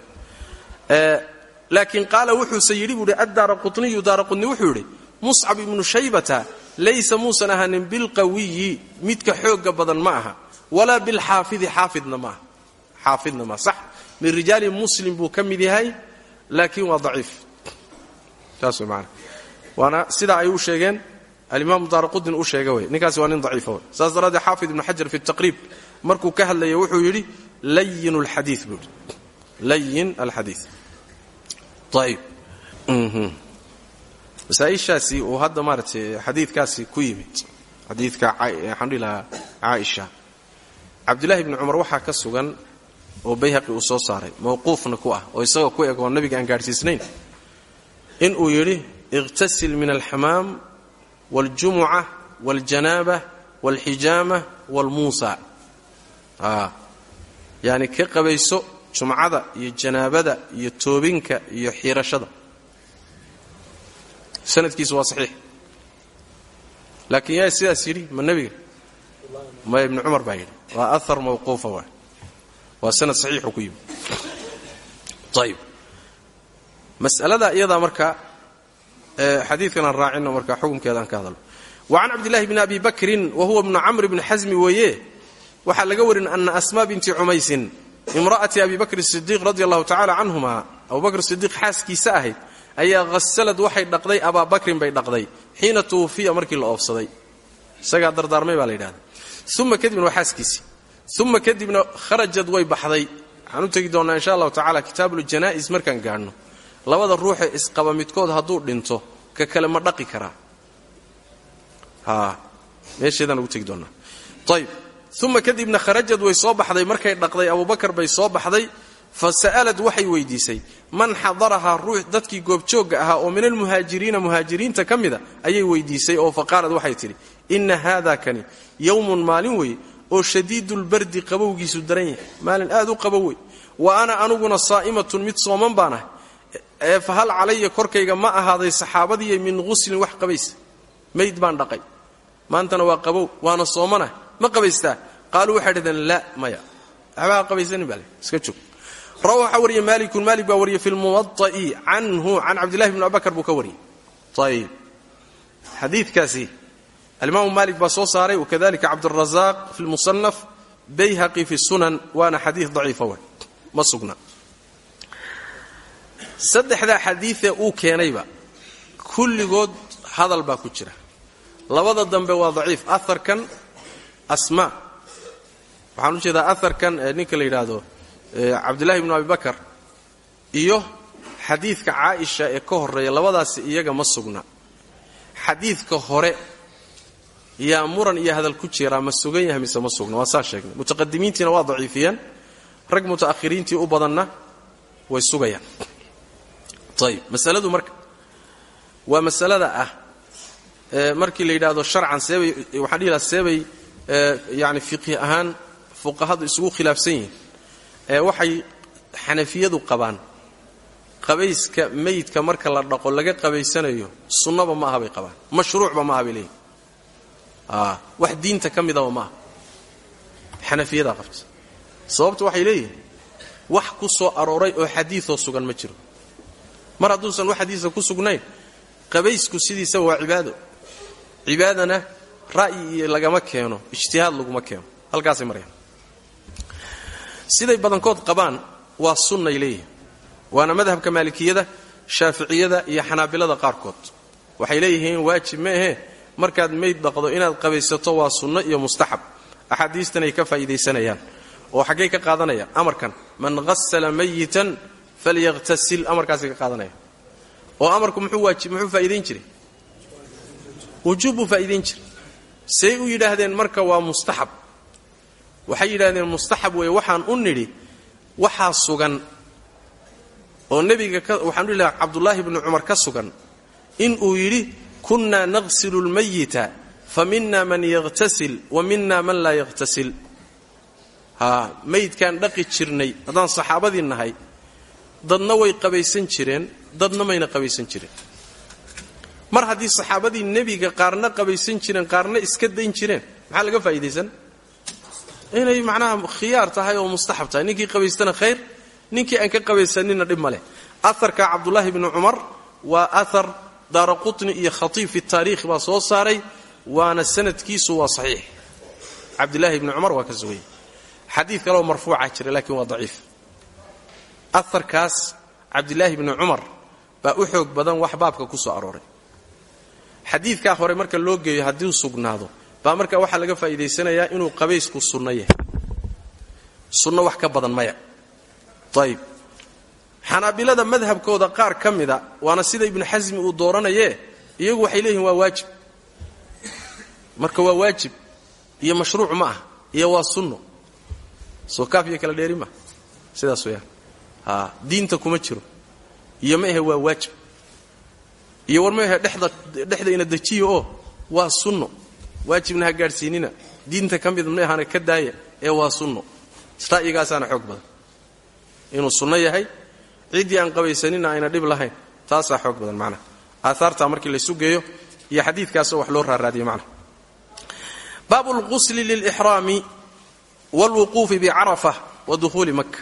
laakiin qaala wuxuuse yidhi buu hi addaara quniyu daara qutni wuxuu yidhi muscab ibnu shaybata laysa muusan ahanin bilqawiyi midka xoogga badan ma aha walaa bilxaafidi xaafidna maaha xaafidna maaha sax min rijaali muslim buu ka mid yahay laakiin waa daciif. Saas way maana waana sidaa ay u sheegeen alimaam daara qutni u sheega wey ninkaasi waa nin daciifa wey saas daraaddeed xaafid ibnu xajar fi taqriib markuu ka hadlaya wuxuu yidhi layin alxadii buu yidhi. Layin alxadii ayib masaaishaasi uu hadda maaratay xadiidkaasi ku yimid. Xadiidka waxaan dhihi lahaa caaisha cabdulahi bni cumar waxaa ka sugan oo bayhaqi uu soo saaray mawquufna ku ah oo isagoo ku eg nabiga aan gaadhsiisnayn. Inuu yidhi iqtasil min alxamaam waljumuca waljanaaba walxijaama walmuusa. Ah, yani ka qabayso jumcada iyo janaabada iyo toobinka iyo xirashada sanadkiisu waa saxiix. Laakiin yaa sidaas yidhi ma nebiga ma ibni cumar baa yidhi waa ahar mawquufa waa waa sanad saxiixu ku yimi ayib mas'alada iyadaa marka xadiidkan aan raacino marka xukunkeeda aan ka hadalno. Wa can cabdillahi bni abi bakrin wa huwa bnu camr bni xasmi weeye waxaa laga warin ana asmaa binti cumaysin imra'ati abi bakr sidiiq radi allahu tacala canhuma abu bakr sidiiq xaaskiisa ahayd ayaa hasalad waxay dhaqday abaa bakrin bay dhaqday xiina tuwufiya markii la oofsaday. Isagaa dardaarmay baa la yidhahda uma kadibna waa xaaskiisii. Uma kadibna kharajad way baxday. Waxaan u tegi doonnaa insha allahu tacala kitaabuljanaa'is markaan gaadhno labada ruuxee isqaba midkood hadduu dhinto ka kale ma dhaqi karaa. Meesheedaan ugu tegi doonnaa ayib uma kadibna kharajad way soo baxday. Markay dhaqday abubakar bay soo baxday fa sa'alad waxay weydiisay man xadarahaa ruux dadkii goobjoogga ahaa oo min almuhaajiriina muhaajiriinta ka mida? ayay weydiisay oo fa qaalad waxay tidhi inna haada kani yowmun maalin weeye oo shadiidulbardi qabowgiisu daran yahay. Maalin aad u qabow wa ana anuguna saa'imatun mid sooman baan ee fa hal calaya korkayga ma ahaaday saxaabadiiy min guslin wax qabaysa. Mayd baan dhaqay. Maantana waa qabow waana soomanah ma qabaystaa? Qaaluu waxay dhahdeen la maya waxbaa qabaysanin baa le iska joog rawa waxaa wariya maalikun maalik baa wariyay fi lmuwada'i canhu can cabdillahi bni abubakar buu ka wariyey. Ayib xadiidkaasi alimaamu maalik baa soo saaray wakadalika cabdurazaaq fi lmusanaf bayhaqi fi sunan waana xadiid daciifa w ma sugna. Saddexdaa xadiidee uu keenayba kulligood hadal baa ku jira. Labada dambe waa daciif. Aharkan asmaa. Waxaan u jeedaa aharkan ninka la yidhaahdo cabdillahi bnu abi bakar iyo xadiidka caaisha ee ka horreeya labadaasi iyaga ma sugna. Xadiidka hore yaa muran iyo hadal ku jiraa ma sugan yahay mise ma sugna? Waa saa sheegnay. Mutaqadimiintiina waa daciifiyeen. Rag muta'ahiriintii u badanna way sugayaan. Ayib masaladu marka waa masalada ah markii la yidhaahdo sharcan seebay waxaan dhihi laha seebay yani fiqhi ahaan fuqahadu isugu khilaafsan yihiin waxay xanafiyadu qabaan. Qabayska meydka marka la dhaqo laga qabaysanayo sunnaba ma aha qabaan. Mashruucba ma aha bay leeyihiin wax diinta ka midaba ma aha. Xanafiyadaa qabta. Sababta waxay leeyihiin wax ku soo arooray oo xadiioo sugan ma jiro. Mar hadduusan wax xadiisa ku sugnayn qabaysku sidiisaba waa cibaado. Cibaadana ra'yi lagama keeno ijtihaad laguma keeno. Halkaasay marayaan siday badankood qabaan waa sunnay leeyihiin waana madhabka maalikiyada shaaficiyada iyo xanaabilada qaarkood. Waxay leeyihiin waajib ma ahee markaad mayd dhaqdo inaad qabaysato waa sunno iyo mustaxab. Axaadiistan ay ka faa'iidaysanayaan oo xaggay ka qaadanayaan amarkan man hasala mayitan falyaqtasil amarkaasay ka qaadanayaan oo amarku muxuu faa'iidayn jiray? Wujuub buu faa'iidayn jiray. Say u yidhaahdeen marka waa mustaxab waxay yidhahdeen mustaxab weeye waxaan u nidhi waxaa sugan oo nebiga waxaan u ilaha cabdullaahi bni cumar ka sugan inuu yidhi kunnaa naqsilu lmayita fa mina man yaqtasil wa mina man laa yaqtasil haa maydkaan dhaqi jirnay haddaan saxaabadii nahay dadna way qabaysan jireen dadna mayna qabaysan jireen. Mar haddii saxaabadii nebiga qaarna qabaysan jireen qaarna iska dayn jireen maxaa laga faa'iidaysan inay macnaha khiyaar tahay oo mustaxab tahay. Ninkii qabaystana khayr ninkii aan ka qabaysaninna dhib ma leh. Aharka cabdullaahi bni cumar waa ahar daara qutni iyo khatiib fi taariikh baa soo saaray waana sanadkiisu waa saxiix. Cabdilaahi bni cumar waa ka sugayay xadiid kaleoo jira laakiin waa daciif. Aharkaas cabdilaahi bni cumar baa u xoog badan wax baabka ku soo arooray. Xadiidkaa hore marka loo geeyo haddii sugnaado baa marka waxaa laga faa'iidaysanayaa inuu qabaysku sunno yahay. Sunno wax ka badan maya. Ayib xanaabilada madhabkooda qaar ka mida waana sida ibnu xasmi uu dooranayee iyagu waxay leeyihiin waa waajib. Marka waa waajib iyo mashruuc ma ah iyo waa sunno. Soo kaaf iyo kala dheeri ma. Sidaas weyaan a diinta kuma jiro. Iyo ma ahe waa waajib. Iyo war ma ahe dhexda dhexda ina dejiyo oo waa sunno waajibna ha gaadhsiinina. Diinta ka mid ma ahana ka daaya ee waa sunno. Ra'yigaasaana xoog badan. Inuu sunno yahay ciddii aan qabaysanina ayna dhib lahayn. Taasaa xoog badan macnaha aahaartaa markii laysu geeyo iyo xadiidkaasoo wax loo raaraadiyo macnaha baabu lqusli lilixraami wاlwuquufi bicarafa wa duhuuli maka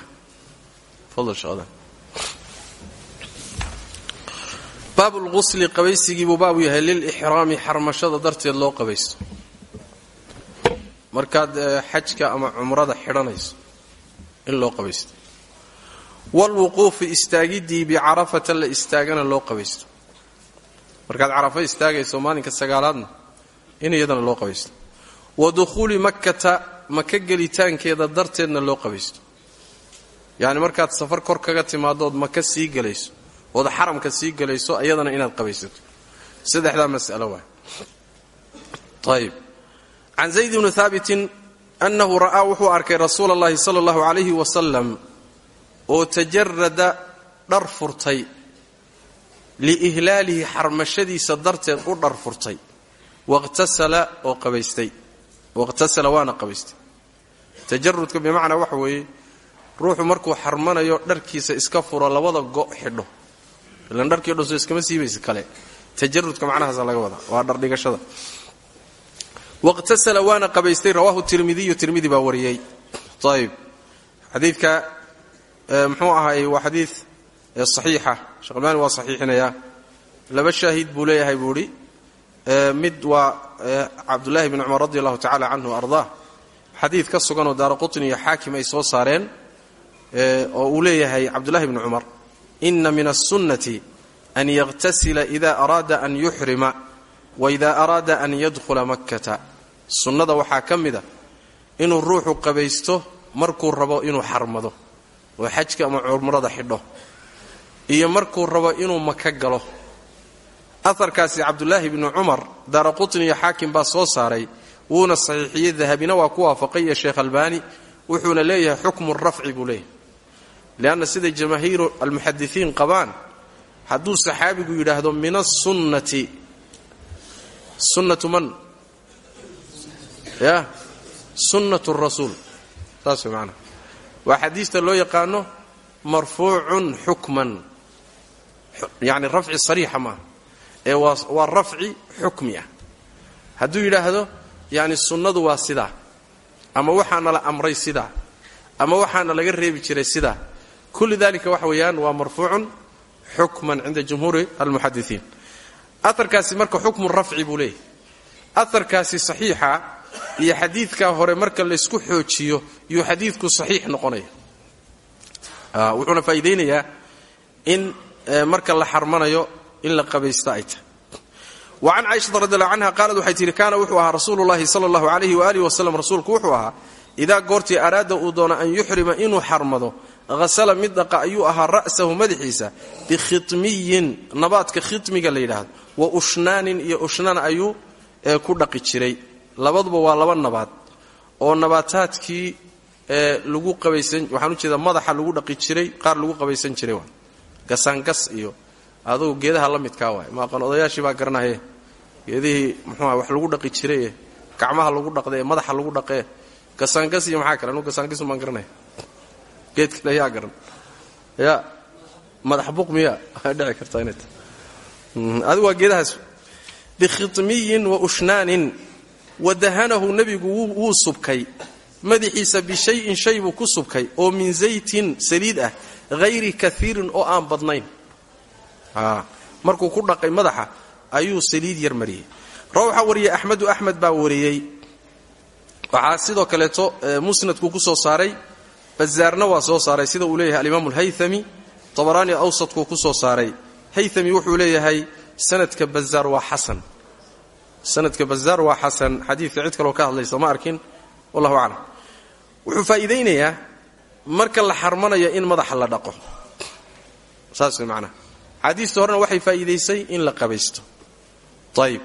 baabu lqusli qabaysigiibuu baabu yahay lilixraami xarmashada darteed loo qabaysto. Markaad xajka ama cumrada xidhanayso in loo qabaysto. Wlwuquufi istaagiddii bicarafata la istaagana loo qabaysto. Markaad carafo istaagayso maalinka sagaalaadna in iyadana loo qabaysto. Wa dukhuuli makkata maka gelitaankeeda darteedna loo qabaysto. Yacni markaad safar kor kaga timaadood maka sii gelayso ood xaramka sii gelayso iyadana inaad qabaysato. Saddexdaa mas'alo waay. Ayib can zayd bni haabitin annahu ra'aa wuxuu arkay rasuula allahi sala allahu calayhi wasalam oo tajarada dhar furtay liihlaalihi xarmashadiisa darteed u dhar furtay. Waqhtasala oo qabaystay. Waqhtasala waana qabaystay. Tajarudka bimacnaa waxa weeye ruuxu markuu xarmanayo dharkiisa iska furo labada go' xidho ilan dharkii dhoso iskama siibaysa kale. Tajarudka macnahaasa laga wadaa waa dhardhigashada waqhtasala waana qabaystay rawaahu tirmidiyu tirmidi baa wariyey. Ayb xadiidka muxuu ahaay waa xadiid saxiixa. Sheekh albaani waa saxiixinayaa laba shaahid buu leeyahay mid waa cabdullaahi bni cumar radi allahu tacala canhu ardaa xadiid ka suganoo daara qutni iyo xaakim ay soo saareen oo uu leeyahay cabdullahi bni cumar ina min الsunnati an yaqhtasila ida araada an yuxrima waida araada an yadkhula makkata sunnada waxaa ka mida inuu ruuxu qabaysto markuu rabo inuu xarmado oo xajka ama cumrada xidho iyo markuu rabo inuu maka galo aharkaasi cabdulaahi bni cumar daara qutni iyo xaakim baa soo saaray wuuna saxiixiyey dahabina waa ku waafaqay iyo sheekh albaani wuxuuna leeyahay xukmu rafci buu leeyahay leanna siday jamaahiiru almuxadisiin qabaan hadduu saxaabigu yidhaahdo min asunnati sunnatu man ya sunnatu rasuul saas maanaa waa xadiista loo yaqaano marfuucun xukman yacni rafci sariixa maaha ee waa rafci xukmi ah hadduu yidhaahdo yacni sunnadu waa sidaa ama waxaana la amray sidaa ama waxaana laga reebi jiray sidaa kulli dalika waxa weeyaan waa marfuucun xukman cinda jumhuuri almuxadisiin aarkaasi marka xukmu rafci buu leeyahy aarkaasi saxiixa iyo xadiidkaa hore marka laysku xoojiyo yuu xadiidku saxiix noqonaya wuxuuna faa'iidaynayaa in marka la xarmanayo in la qabaysto ay tahay wa can caaishata radi allahu canha qaalad waxay tihi kaana wuxuu ahaa rasuulu llahi sala allahu alayhi waaalih wasalam rasuulku wuxuu ahaa idaa goortii araada uu doono an hasala mid dhaqa ayuu ahaa ra'sahu madaxiisa bikhitmiyin nabaadka khitmiga la yidhaahdo. Wa ushnaanin iyo ushnaan ayuu ku dhaqi jiray. Labaduba waa laba nabaad. Oo nabaataadkii lagu qabaysan waxaan u jeedaa madaxa lagu dhaqi jiray qaar lagu qabaysan jiray waa gasaangas iyo adugu geedaha la midkaa waay maaqan odayaashii baa garanaye. Geedihii muxuuha wax lagu dhaqi jiraye gacmaha lagu dhaqdee madaxa lagu dhaqee gasaangas iyo maxaa kale? Anugu gasaangasum baan garanaya geed kale yaa garan. Ya madax buq miya dhici kartaa inay tahay. Adigu waa geedahaas bikhitmiyin wa ushnaanin wadahanahu nebigu wuu subkay. Madaxiisa bishayin shay buu ku subkay oo min zaytin saliid ah hayri kaiirin oo aan badnayn. Markuu ku dhaqay madaxa ayuu saliid yar mariyey. Rawxa wariyey axmedu axmed baa wariyey. Waxaa sidoo kaleeto musnadku ku soo saaray bazaarna waa soo saaray sida uu leeyahay alimaam alhayami tabaraani awsadkuu ku soo saaray. Hayami wuxuu leeyahay sanadka bazaar waa xasan. Sanadka bazaar waa xasan. Xadiidka cid kaloo ka hadlaysa ma arkin. Wallahu aclam. Wuxuu faa'iidaynayaa marka la xarmanayo in madaxa la dhaqo. Saas way macnaha xaadiista horena waxay in la qabaysto ayib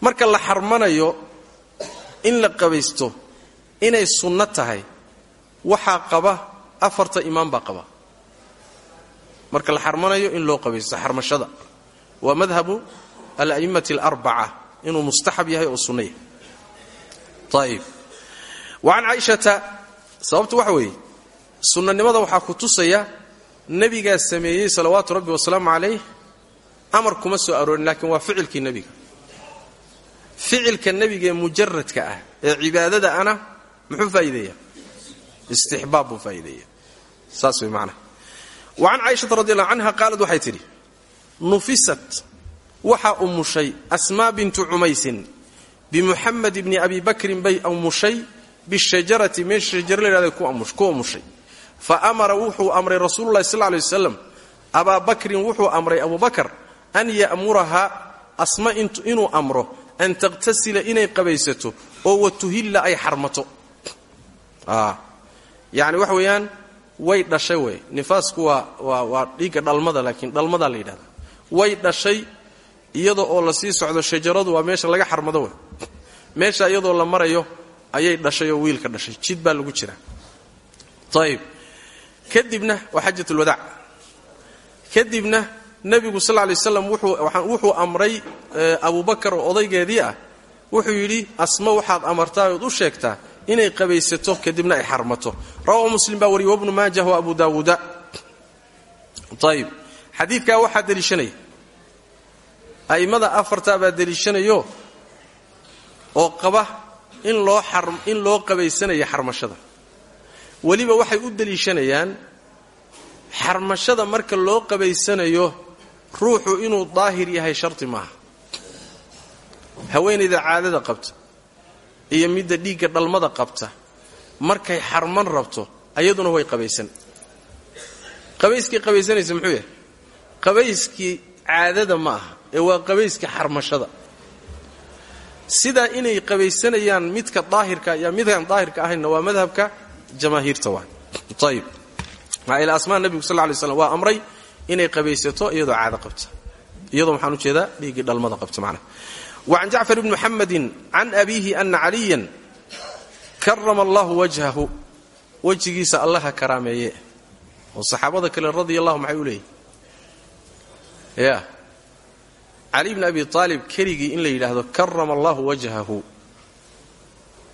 marka la xarmanayo in la qabaysto inay sunno tahay waxaa qaba afarta imaam baa qaba. Marka la xarmanayo in loo qabaysto xarmashada. Waa madhabu ala'immati alarbaca inuu mustaxab yahay oo sunno yahay ayib wa can caaishata sababtu waxa weeye sunnanimada waxaa ku tusaya nebigaa sameeyey salawaatu rabbi wasalaamu calayh amar kuma soo aroorin laakiin waa ficilkii nebiga. Ficilka nebiga ee mujaradka ah ee cibaadada ana muxuu faa'iideeya istixbaab buu faa'iideeya saas way macnaha wa can caaishata radi allahu canha qaalad waxay tidhi nufisat waxaa umushay asmaa bintu cumaysin bimuxamed bni abi bakrin bay umushay bishajarati meesha shajara layhahday ku umushay fa amara wuxuu amray rasuululahi sal lay wasalam abaa bakrin wuxuu amray abubakar an ya'muraha asma inuu amro an takhtasila inay qabaysato oo watuhilla ay xarmato yani waxa weeyaan way dhashay wey. Nifaasku waa waa waa dhalmada laakiin dhalmadaa la yidhahda way dhashay iyada oo la sii socdo shajaradu waa meesha laga xarmado wey. Meesha iyadoo la marayo ayay dhashay oo wiilka dhashay. Jid baa lagu jiraa. Ayib kadibna waa xajatulwadaac kadibna nebigu sal lay waslam wuxuu amray abubakar oo odaygeedii ah. Wuxuu yidhi asma waxaad amartaa ood u sheegtaa inay qabaysato kadibna ay xarmato. Rawahu muslim baa wariyey wabnu maajah wa abu daawuuda ayib xadiidkaa waxaa deliishanaya a'immada afartaa baa deliishanayo oo qaba in loo in loo qabaysanaya xarmashada. Weliba waxay u deliishanayaan xarmashada marka loo qabaysanayo ruuxu inuu daahir yahay sharti maaha. Haweenayda caadada qabta iyo midda dhiigga dhalmada qabta markay xarman rabto ayaduna way qabaysan. Qabayskii qabaysanaysa muxuu yahay? Qabayskii caadada ma aha ee waa qabayska xarmashada. Sidaa inay qabaysanayaan midka daahirka iyo midkaan daahirka ahaynna waa madhabka jamaahiirta waa. Ayib ila asmaa nebigu sal lay slam waa amray inay qabaysato iyadoo caado qabta. Iyadoo maxaan u jeedaa dhiiggii dhalmada qabta macnaha wacan jacfar bni muxamedin can abiihi ana caliyan karama allahu wajhahu wejigiisa allaha karaameeye oo saxaabada kale radia allahu maxay u leeyihiin ya cali bni abi aalib keligii in la yidhaahdo karama allahu wajhahu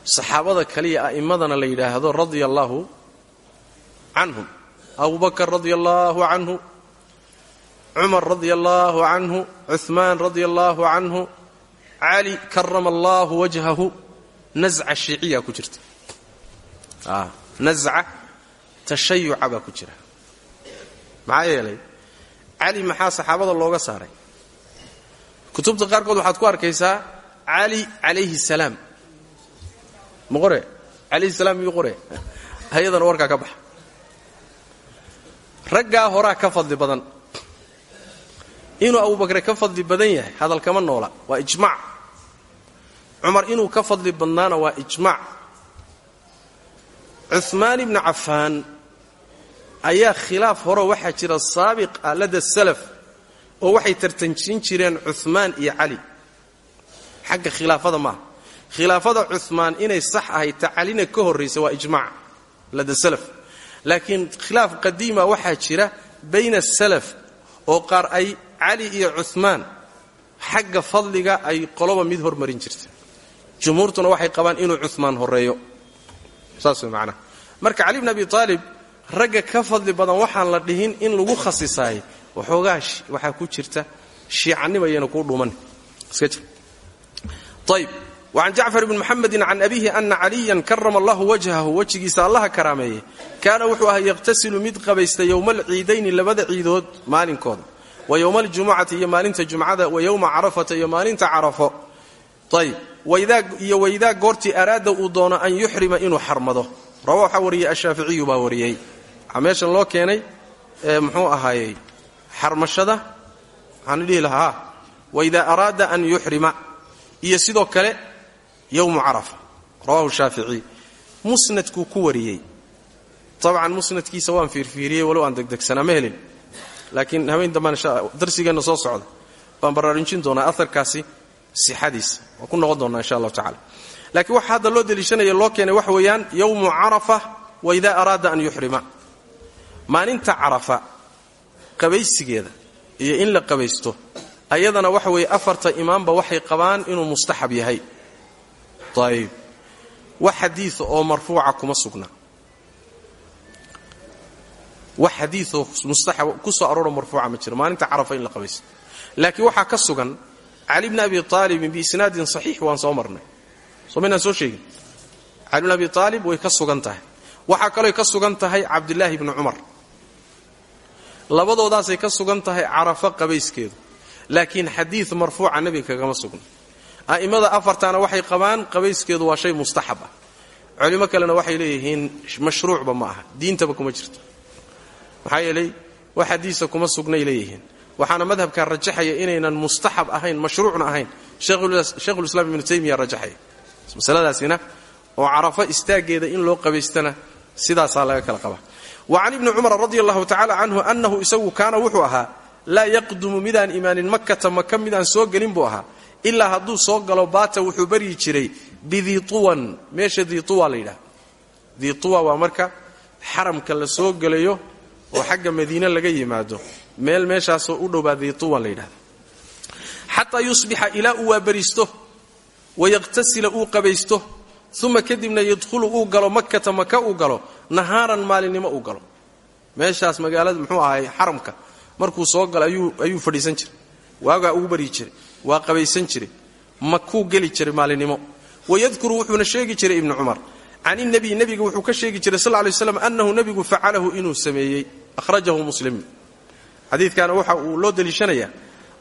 saxaabada kaliya a'immadana la yidhaahdo radia allaahu canhum abubakar radia allaahu canhu cumar radia allaahu canhu cuثmaan radia allaahu canhu cali karama allaahu wajhahu nasca shiiciya ku jirta. Nasca tashayuca baa ku jira. Maxaa yeelay cali maxaa saxaabada looga saaray? Kutubta qaarkood waxaad ku arkaysaa cali calayhi salaam. Ma qore? Calayhi salaam miyuu qore? Hayadana warkaa ka baxa. Raggaa horaa ka fadli badan. Inuu abubakre ka fadli badan yahay hadalkama noola. Waa ijmaac cumar inuu ka fadli badnaana waa ijmaac. Cumaan ibnu cafaan ayaa khilaaf hore waxaa jira saabiq ah lada salaf oo waxay tartanjin jireen cumaan iyo cali. Xagga khilaafada maaha. Khilaafada cumaan inay sax ahay ta calina ka horraysa waa ijmaac lada salaf. Laakiin khilaaf qadiima waxaa jira bayna salaf oo qaar ay cali iyo cumaan xagga fadliga ay qoloba mid hormarin jirta jumhuurtuna waxay qabaan inuu cumaan horeeyo saas way macnaha. Marka cali bn abi aalib ragga ka fadli badan waxaan la dhihin in lagu khasisaayay waxoogaa waxaa ku jirta shiicanimayana kuu dhuman. Iska jir ayb wacan jacfar bni muxamedin can abiihi ana caliyan karama allahu wajhahu wejigiisa allaha karaameeye kaana wuxuu ahaa yaqhtasilu mid qabaysta yowma alciidayni labada ciidood maalinkooda wa yowma aljumucati iyo maalinta wa yowma carafata iyo maalinta carafo iyo waydaa goortii araada uu doono an yuxrima inuu xarmado. Rawa waxaa wariyey ashaaficiyu baa wariyey. Waxaa loo keenay muxuu ahaayey xarmashada. Waxaan dhihi lahaa waidaa araada an yuxrima iyo sidoo kale yowmu carafa. Rawahu shaaficiy musnadkuu ku wariyey. Abcan musnadkiisa waan fiirfiiriyey walow aan degdegsanaa ma helin. Laakiin habeen dambaan soo socda. Baan baraarujin doonaa aarkaasi sixadiisa waan ku noqon doonaa insha allahu tacala laakiin waxa hadda loo deliishanaya loo keenay waxa weeyaan yowmu carafa waidaa araada an yuxrima maalinta carafa qabaysigeeda iyo in la qabaysto ayadana waxa weeye afarta imaamba waxay qabaan inuu mustaxab yahay. Ayib wax xadiia oo marfuuca kuma sugna. Wax xadiioo mustaxab ku soo arooro marfuuca ma jiro. Maalinta carafa in la qabaysto. Laakiin waxaa ka sugan cali bni abi aalibin biisnaadin saxiix waan soo marnay. Soo maynaan soo sheegin? Cali bni abi aalib way ka sugan tahay. Waxaa kalooy ka sugan tahay cabdilaahi bni cumar labadoodaasay ka sugan tahay carafa qabayskeedu. Laakiin xadiid marfuuca nebiga kagama sugna a'immada afartaana waxay qabaan qabayskeedu waa shay mustaxab ah. Culimo kalena waxay leeyihiin mashruucba ma aha diintaba kuma jirto. Maxaa yeelay wax xadiisa kuma sugnay leeyihiin waxaana madhabkaa rajaxaya inaynan mustaxab ahayn mashruucna ahayn. Sheikhulislaam ibnu taymiya rajaxaya. Masaladaasina oo carafo istaaggeeda in loo qabaystana sidaasaa laga kala qabaa wa can ibni cumar radi allahu tacala canhu annahu isagu kaana wuxuu ahaa laa yaqdumu midaan imaanin makata maka midaan soo gelin buu ahaa. Ilaa hadduu soo galo baata wuxuu baryi jiray bidiituwan meesha diituwa la yidhaha diituwa waa marka xaramka la soo gelayo oo xagga madiine laga yimaado meel meeshaasoo u dhowbaa diituwan la yidhahda xataa yusbixa ilaa uu waabariisto wayaqtasila uu qabaysto uma kadibna yadkhulu uu galo makata maka uu galo nahaaran maalinimo uu galo. Meeshaas magaalada muxuu ahay xaramka markuu soo galo ayuu fadhiisan jiray. Waagaa ugu baryi jiray waa qabaysan jiray. Makuu geli jiray maalinimo. Wayadkuru wuxuuna sheegi jiray ibnu cumar can inabiy nebiga wuxuu ka sheegi jiray sal lay slam annahu nebigu facalahu inuu sameeyey. Ahrajahu muslim xadiidkaana waxa uu loo deliishanayaa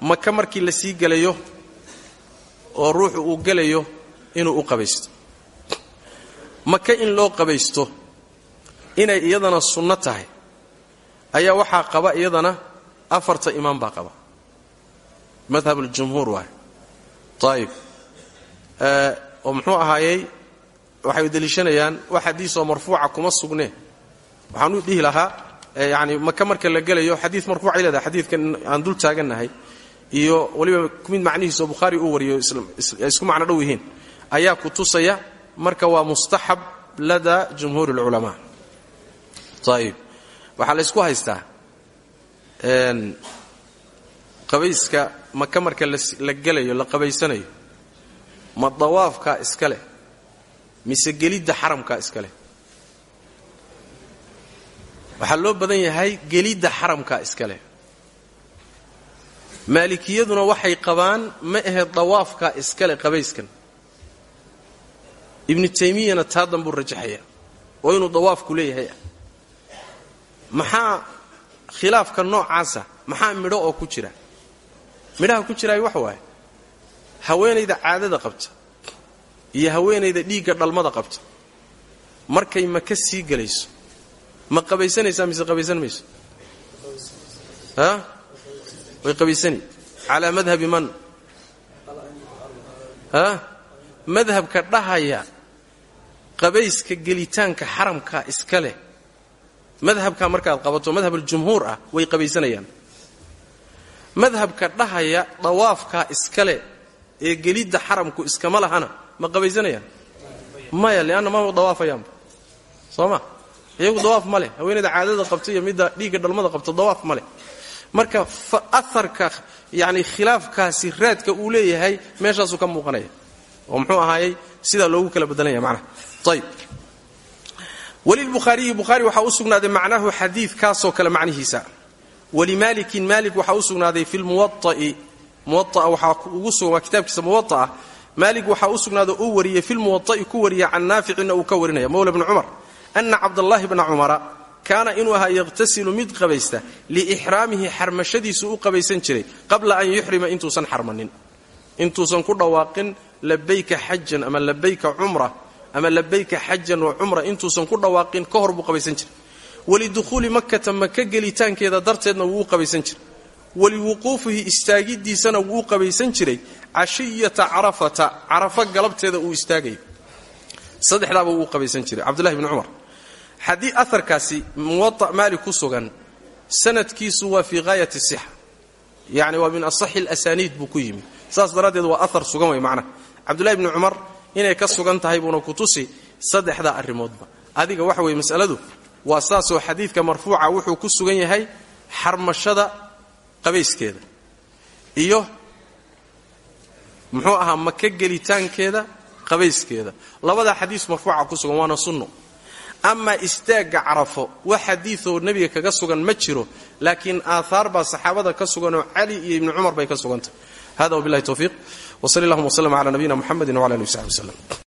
maka markii la sii gelayo oo ruuxu uu gelayo inuu u qabaysto. Maka in loo qabaysto inay iyadana sunno tahay ayaa waxaa qaba iyadana afarta imaam baa qaba. Madhab aljumhuur waay ayib oo muxuu ahaayey waxay deliishanayaan wax xadiisoo marfuuca kuma sugnee waxaan u dhihi lahaa yani maka marka la gelayo xadii marfuucay leedahay xadiidkan aan dul taagannahay iyo weliba mid macnihiisoo bukhaari uu wariyo isku macno dhow yihiin ayaa ku tusaya marka waa mustaxab lada jumhuur اlculamaa ayib waxaa la ysku haystaa qabayska maka marka la gelayo la qabaysanayo ma dawaafkaa iska leh mise gelidda xaramkaa iska waxaa loo badan yahay gelidda xaramkaa iska leh. Maalikiyaduna waxay qabaan ma ahe dawaafkaa iska leh qabayskan. Ibnu taymiyana taa danbuu rajaxaya. Oo inuu dawaafku leeyahay. Ah maxaa khilaafka noocaasa? Maxaa midho oo ku jira? Midhaha ku jiraay waxa waaye. Haweenayda caadada qabta iyo haweenayda dhiigga dhalmada qabta. Markay maka sii gelayso ma qabaysanaysaa mise qabaysan mayso? Way qabaysani. Calaa madhabi man? Ha? Madhabka dhahaya qabayska gelitaanka xaramka iska leh. Madhabka markaad qabato madhab aljumhuur ah way qabaysanayaan. Madhabka dhahaya dawaafkaa iskale ee gelidda xaramku iskama lahana ma qabaysanayaan? Maya leanna mama dawaafayaanba soo ma iyagu dawaaf ma leh. Haweenayda caadada qabta iyo midda dhiigga dhalmada qabta dawaaf ma leh. Marka aharka yani khilaafkaasi raadka uu leeyahay meeshaasuu ka muuqanaya. Oo muxuu ahaayey? Sidaa loogu kala bedelanaya macnaha. Ayb walilbukhaariyi bukhaari waxaa u sugnaaday macnahu xadiidkaasoo kale macnihiisa. Walimaalikin maalik waxaa u sugnaaday fi lmuwaai muwaa waxaa ugu sugan waa kitaabkiisa muwaa'ah maalik waxaa u sugnaaday uu wariyey filmuwa'i ku wariya can naaficina uu ka warinaya mowla bni cumar ana cabdallaahi bna cumara kaana inuu ahaa yaqhtasilu mid qabaysta liixraamihi xarmashadiisu u qabaysan jiray qabla an yuxrima intuusan xarmanin. Intuusan ku dhawaaqin labayka xajan ama labayka cumra ama labayka xajan wa cumra intuusan ku dhawaaqin ka hor buu qabaysan jiray. Walidukhuuli makata maka gelitaankeeda darteedna wuu u qabaysan jiray. Waliwuquufihi istaagidiisana wuu qabaysan jiray. Cashiyata carafata carafo galabteeda uu istaagayo saddexdaaba wuu qabaysan jiray cabdullahi bni cumar haddii aharkaasi muwaa maalik ku sugan sanadkiisu waa fii haayati sixa. Yani waa min asaxi alasaniid buu ku yimi saas daraaddeed waa ahar sugan way macnaha cabdullahi bni cumar inay ka sugan tahay buuna ku tusi saddexdaa arrimoodba. Adiga waxa weye masaladu waa saasoo xadiidka marfuuca wuxuu ku sugan yahay xarmashada qabayskeeda. Iyo muxuu ahaa maka gelitaankeeda qabayskeeda. Labadaa xadiis marfuuca ku sugan waana sunno amaa istaagga carafo. Wax xadiioo nebiga kaga sugan ma jiro laakiin aahaar baa saxaabada ka suganoo cali iyo ibni cumar bay ka sugantahy hada wabilahi towfiiq wsal allahuma wslm cala nabiyina muxamedi wala ali w saxbi wslem